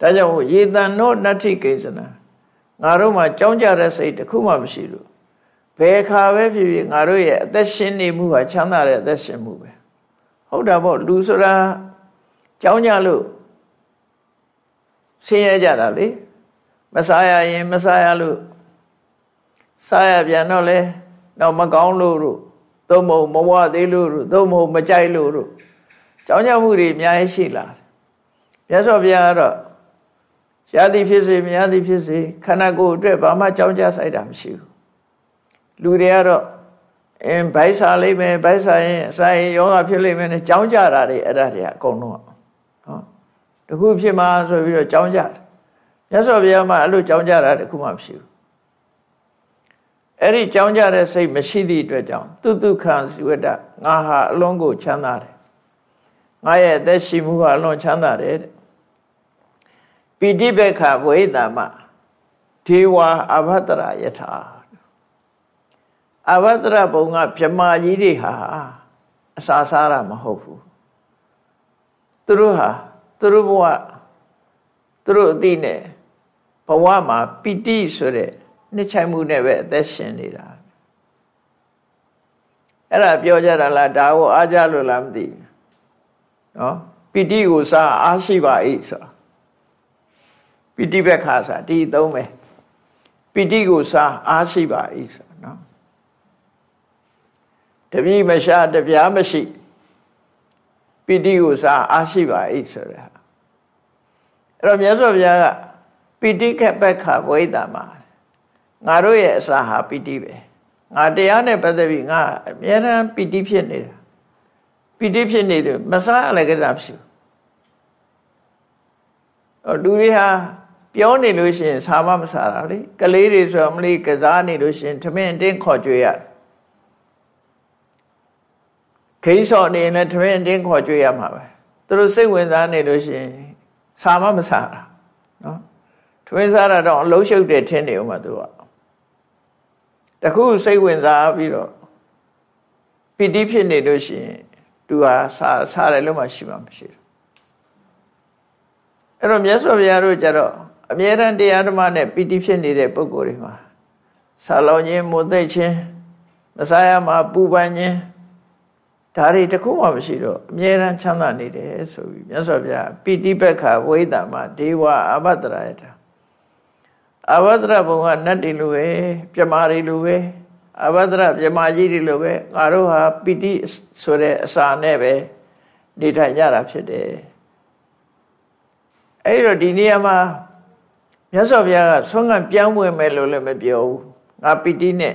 ဒါကြောင့်ယေတန်နောနတ္ထိကိစ္စနာငါတို့မှာကြောင်းကြတဲ့စိတ်တစ်ခုမှမရှိလို့ဘယ်ခါပဲဖြစ်ဖြစ်ငါတို့ရဲ့အသက်ရှင်နေမှုဟာချမ်းသာတဲ့အသက်ရှင်မှုပဲ ဟုတ်တာပေါ့လူဆိုတာကြောင်းကြလို့ဆင်းရဲကြတာလေမစားရရင်မစားရလို့စားရပြန်တော့လေတော့မကောင်းလို့တို့သို့မဟုတ်မဝသေးလို့တို့သို့မဟုတ်မကြိုက်လို့တို့ကြောင်းကြမှုတွေအများကြီးရှိလာတယ်မြတ်စွာဘုရားကတော့ရသည်ဖြစ်စေမရသည်ဖြစ်စေခန္ဓာကိုယ်အတွက်ဘာမှကြောင်းကြဆိုင်တာမရှိဘူးလူတွေကတော့ အင်းဗိုက်စားလိမ့်မယ်ဗိုက်စားရင်အစာရင်ယောဂဖြစ်လိမ့်မယ်နဲ့ကြောင်းကြတာတွေအဲ့ဒါတွေအကုန်လုံးနော်တခုဖြစ်မှာဆိုပြီးတော့ကြောင်းကြတယ်မြတ်စွာဘုရားမှအဲ့လိုကြောင်းကြတာတခုမှမရှိဘူးအဲ့ဒီကြောင်းကြတဲ့စိတ်မရှိသည့်အတွက်ကြောင့်တုတုခံစီဝတ္တငါဟာအလုံးကိုချမ်းသာတယ်ငါရဲ့အသက်ရှိမှုကအလုံးချမ်းသာတယ်တဲ့ပိဋိဘခဝိတမဒေဝအဘတရယထာ အဘတရဘုံကမြမာကြီးတွေဟာအစာစားတာမဟုတ်ဘူးသူတို့ဟာသူတို့ဘဝသူတို့အသိနဲ့ဘဝမှာပိဋိဆိုတဲ့နှစ်ချိုင်မှုနဲ့ပဲအသက်ရှင်နေတာအဲ့ဒါပြောကြတာလားဒါကိုအားကြလို့လားမသိဘူးနော်ပိဋိကိုစားအားရှိပါ၏ဆိုတာပိဋိဘက်ခါစားဒီသုံးပဲပိဋိကိုစားအားရှိပါ၏ဆိုနော် တပိမရှာတပြားမရှိပိဋိကိုစားအားရှိပါ၏ဆိုတဲ့အဲ့တော့မြတ်စွာဘုရားကပိဋိခက်ဘက်ခါဝိဒာမှာငါတို့ရဲ့အစာဟာပိဋိပဲငါတရားနဲ့ပတ်သက်ပြီးငါအများအားပိဋိဖြစ်နေတာပိဋိဖြစ်နေတယ်မစားလည်းကြစားဖြစ်ဟိုလူတွေဟာပြောနေလို့ရှိရင်စားမမစားတာလေကလေးတွေဆိုမလေးကစားနေလို့ရှိရင်ထမင်းတင်းခေါ်ကြွေရ ခိစော်နေရင်လည်းထမင်းတင်းခေါ်ကြွေရမှာပဲသူတို့စိတ်ဝင်စားနေလို့ရှိရင်စားမမစားတာနော်ထမင်းစားတာတော့အလုံးရှုပ်တယ်ထင်းနေဦးမှာသူကတခုစိတ်ဝင်စားပြီးတော့ပီတိဖြစ်နေလို့ရှိရင်သူဟာစားစားတယ်လို့မှရှိမှမရှိဘူးအဲ့တော့မြတ်စွာဘုရားတို့ကြတော့အမြဲတမ်းတရားဓမ္မနဲ့ပီတိဖြစ်နေတဲ့ပုဂ္ဂိုလ်တွေမှာဆာလောင်ခြင်းမွတ်သိခြင်းမစားရမှာပူပန်ခြင်း ဒါတွေတခုမှမရှိတော့အမြဲတမ်းချမ်းသာနေတယ်ဆိုပြီးမြတ်စွာဘုရားပီတိပက္ခဝိဒမဒေဝအဘတရယတာအဘဒရဘုံကနတ်တွေလိုပဲပြမာတွေလိုပဲအဘဒရပြမာကြီးတွေလိုပဲငါတို့ဟာပိဋိဆိုတဲ့အစာနဲ့ပဲနေထိုင်ကြတာဖြစ်တယ်အဲ့တော့ဒီနေရာမှာမြတ်စွာဘုရားကဆွမ်းကပြောင်းဝင်မယ်လို့လည်းမပြောဘူးငါပိဋိနဲ့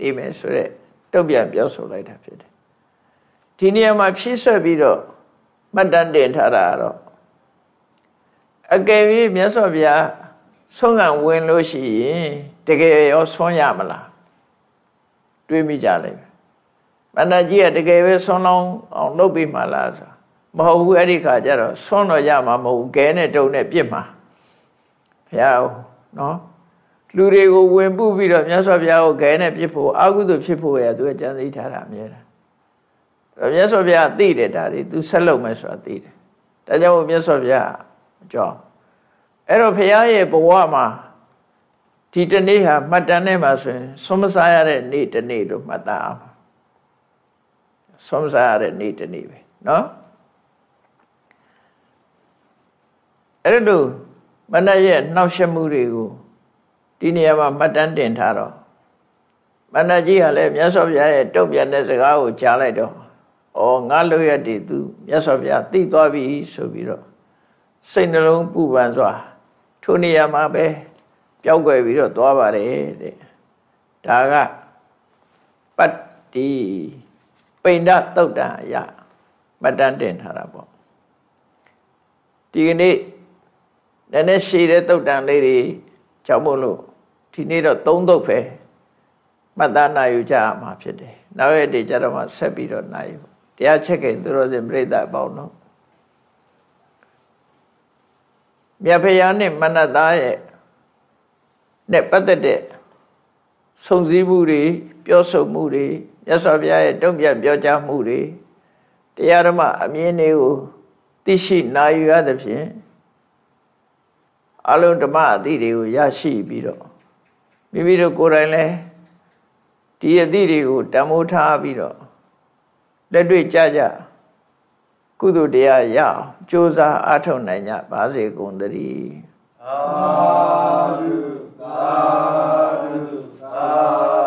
နေမယ်ဆိုတဲ့တုတ်ပြန်ပြောဆိုလိုက်တာဖြစ်တယ် ဒီနေရာမှာဖြည့်ဆွက်ပြီးတော့မှတ်တမ်းတင်ထားတာတော့အကယ်၍မြတ်စွာဘုရားဆုံးကံဝင်လို့ရှိရင်တကယ်ရောဆုံးရမလားတွေးမိကြလိမ့်မယ်မန္တကြီးကတကယ်ပဲဆုံးလောင်းအောင်လုပ်ပြီးမှလားဆိုမဟုတ်ဘူးအဲ့ဒီခါကျတော့ဆုံးတော့ရမှာမဟုတ်ဘူးခဲနဲ့တုံနဲ့ပြစ်မှာဘုရားနော်လူတွေကိုဝင်ပုပြီးတော့မြတ်စွာဘုရားကိုခဲနဲ့ပြစ်ဖို့အာဟုသို့ဖြစ်ဖို့ရသူကကြံစည်ထားတာအမြဲတ မ်းမြတ်စွာဘုရားသိတယ်ဒါတွေသူဆက်လုပ်မယ်ဆိုတာသိတယ်ဒါကြောင့်မြတ်စွာဘုရားအကြောင်းအဲ့တော့ဘုရားရဲ့ဘဝမှာဒီတနေ့ဟာမှတ်တမ်းထဲမှာဆိုရင်ဆွမ်းမစားရတဲ့နေ့တနေ့လို့မှတ်သားအောင်ဆွမ်းမစားရတဲ့နေ့တနေ့ပဲเนาะအဲ့လိုမနက်ရဲ့နှောက်ယှက်မှုတွေကိုဒီနေရာမှာမှတ်တမ်းတင်ထားတော့မန္တကြီးကလည်းမြတ်စွာဘုရားရဲ့တုတ်ပြန်တဲ့စကားကိုကြားလိုက်တော့ ဩငါလို့ရတည်သူမြတ်စွာဘုရားသိသွားပြီဆိုပြီးတော့စိတ်နှလုံးပူပန်စွာထိုနေရာမှာပဲပျောက်ွယ်ပြီးတော့သွားပါတယ်တဲ့ဒါကပတ္တိပိန္ဒသုတ်တံအယမတန်တင်ထားတာပေါ့ဒီကနေ့နည်းနည်းရှည်တဲ့သုတ်တံလေးတွေကြောင့်မို့လို့ဒီနေ့တော့သုံးသုတ်ပဲမှတ်သားနိုင်ယူကြမှာဖြစ်တယ်နောက်ရက်တွေကျတော့မှဆက်ပြီးတော့နိုင်ယူ တရားချက်ခင်သူတော်စင်ပြိဿအပေါင်းတို့မြတ်ဖယားနဲ့မနတ်သားရဲ့နဲ့ပတ်သက်တဲ့စုံစည်းမှုတွေပြောဆိုမှုတွေမြတ်စွာဘုရားရဲ့တုံ့ပြန်ပြောကြားမှုတွေတရားဓမ္မအမြင်တွေကိုသိရှိနာယူရသဖြင့်အလုံးဓမ္မအသည့်တွေကိုရရှိပြီးတော့မိမိတို့ကိုယ်တိုင်လည်းဒီအသည့်တွေကိုတမိုးထားပြီးတော့ လက်တွေ့ကြကြကုသိုလ်တရားရအောင်ကြိုးစားအားထုတ်နိုင်ကြပါစေကုန်သတည်းသာဓုသာဓုသာ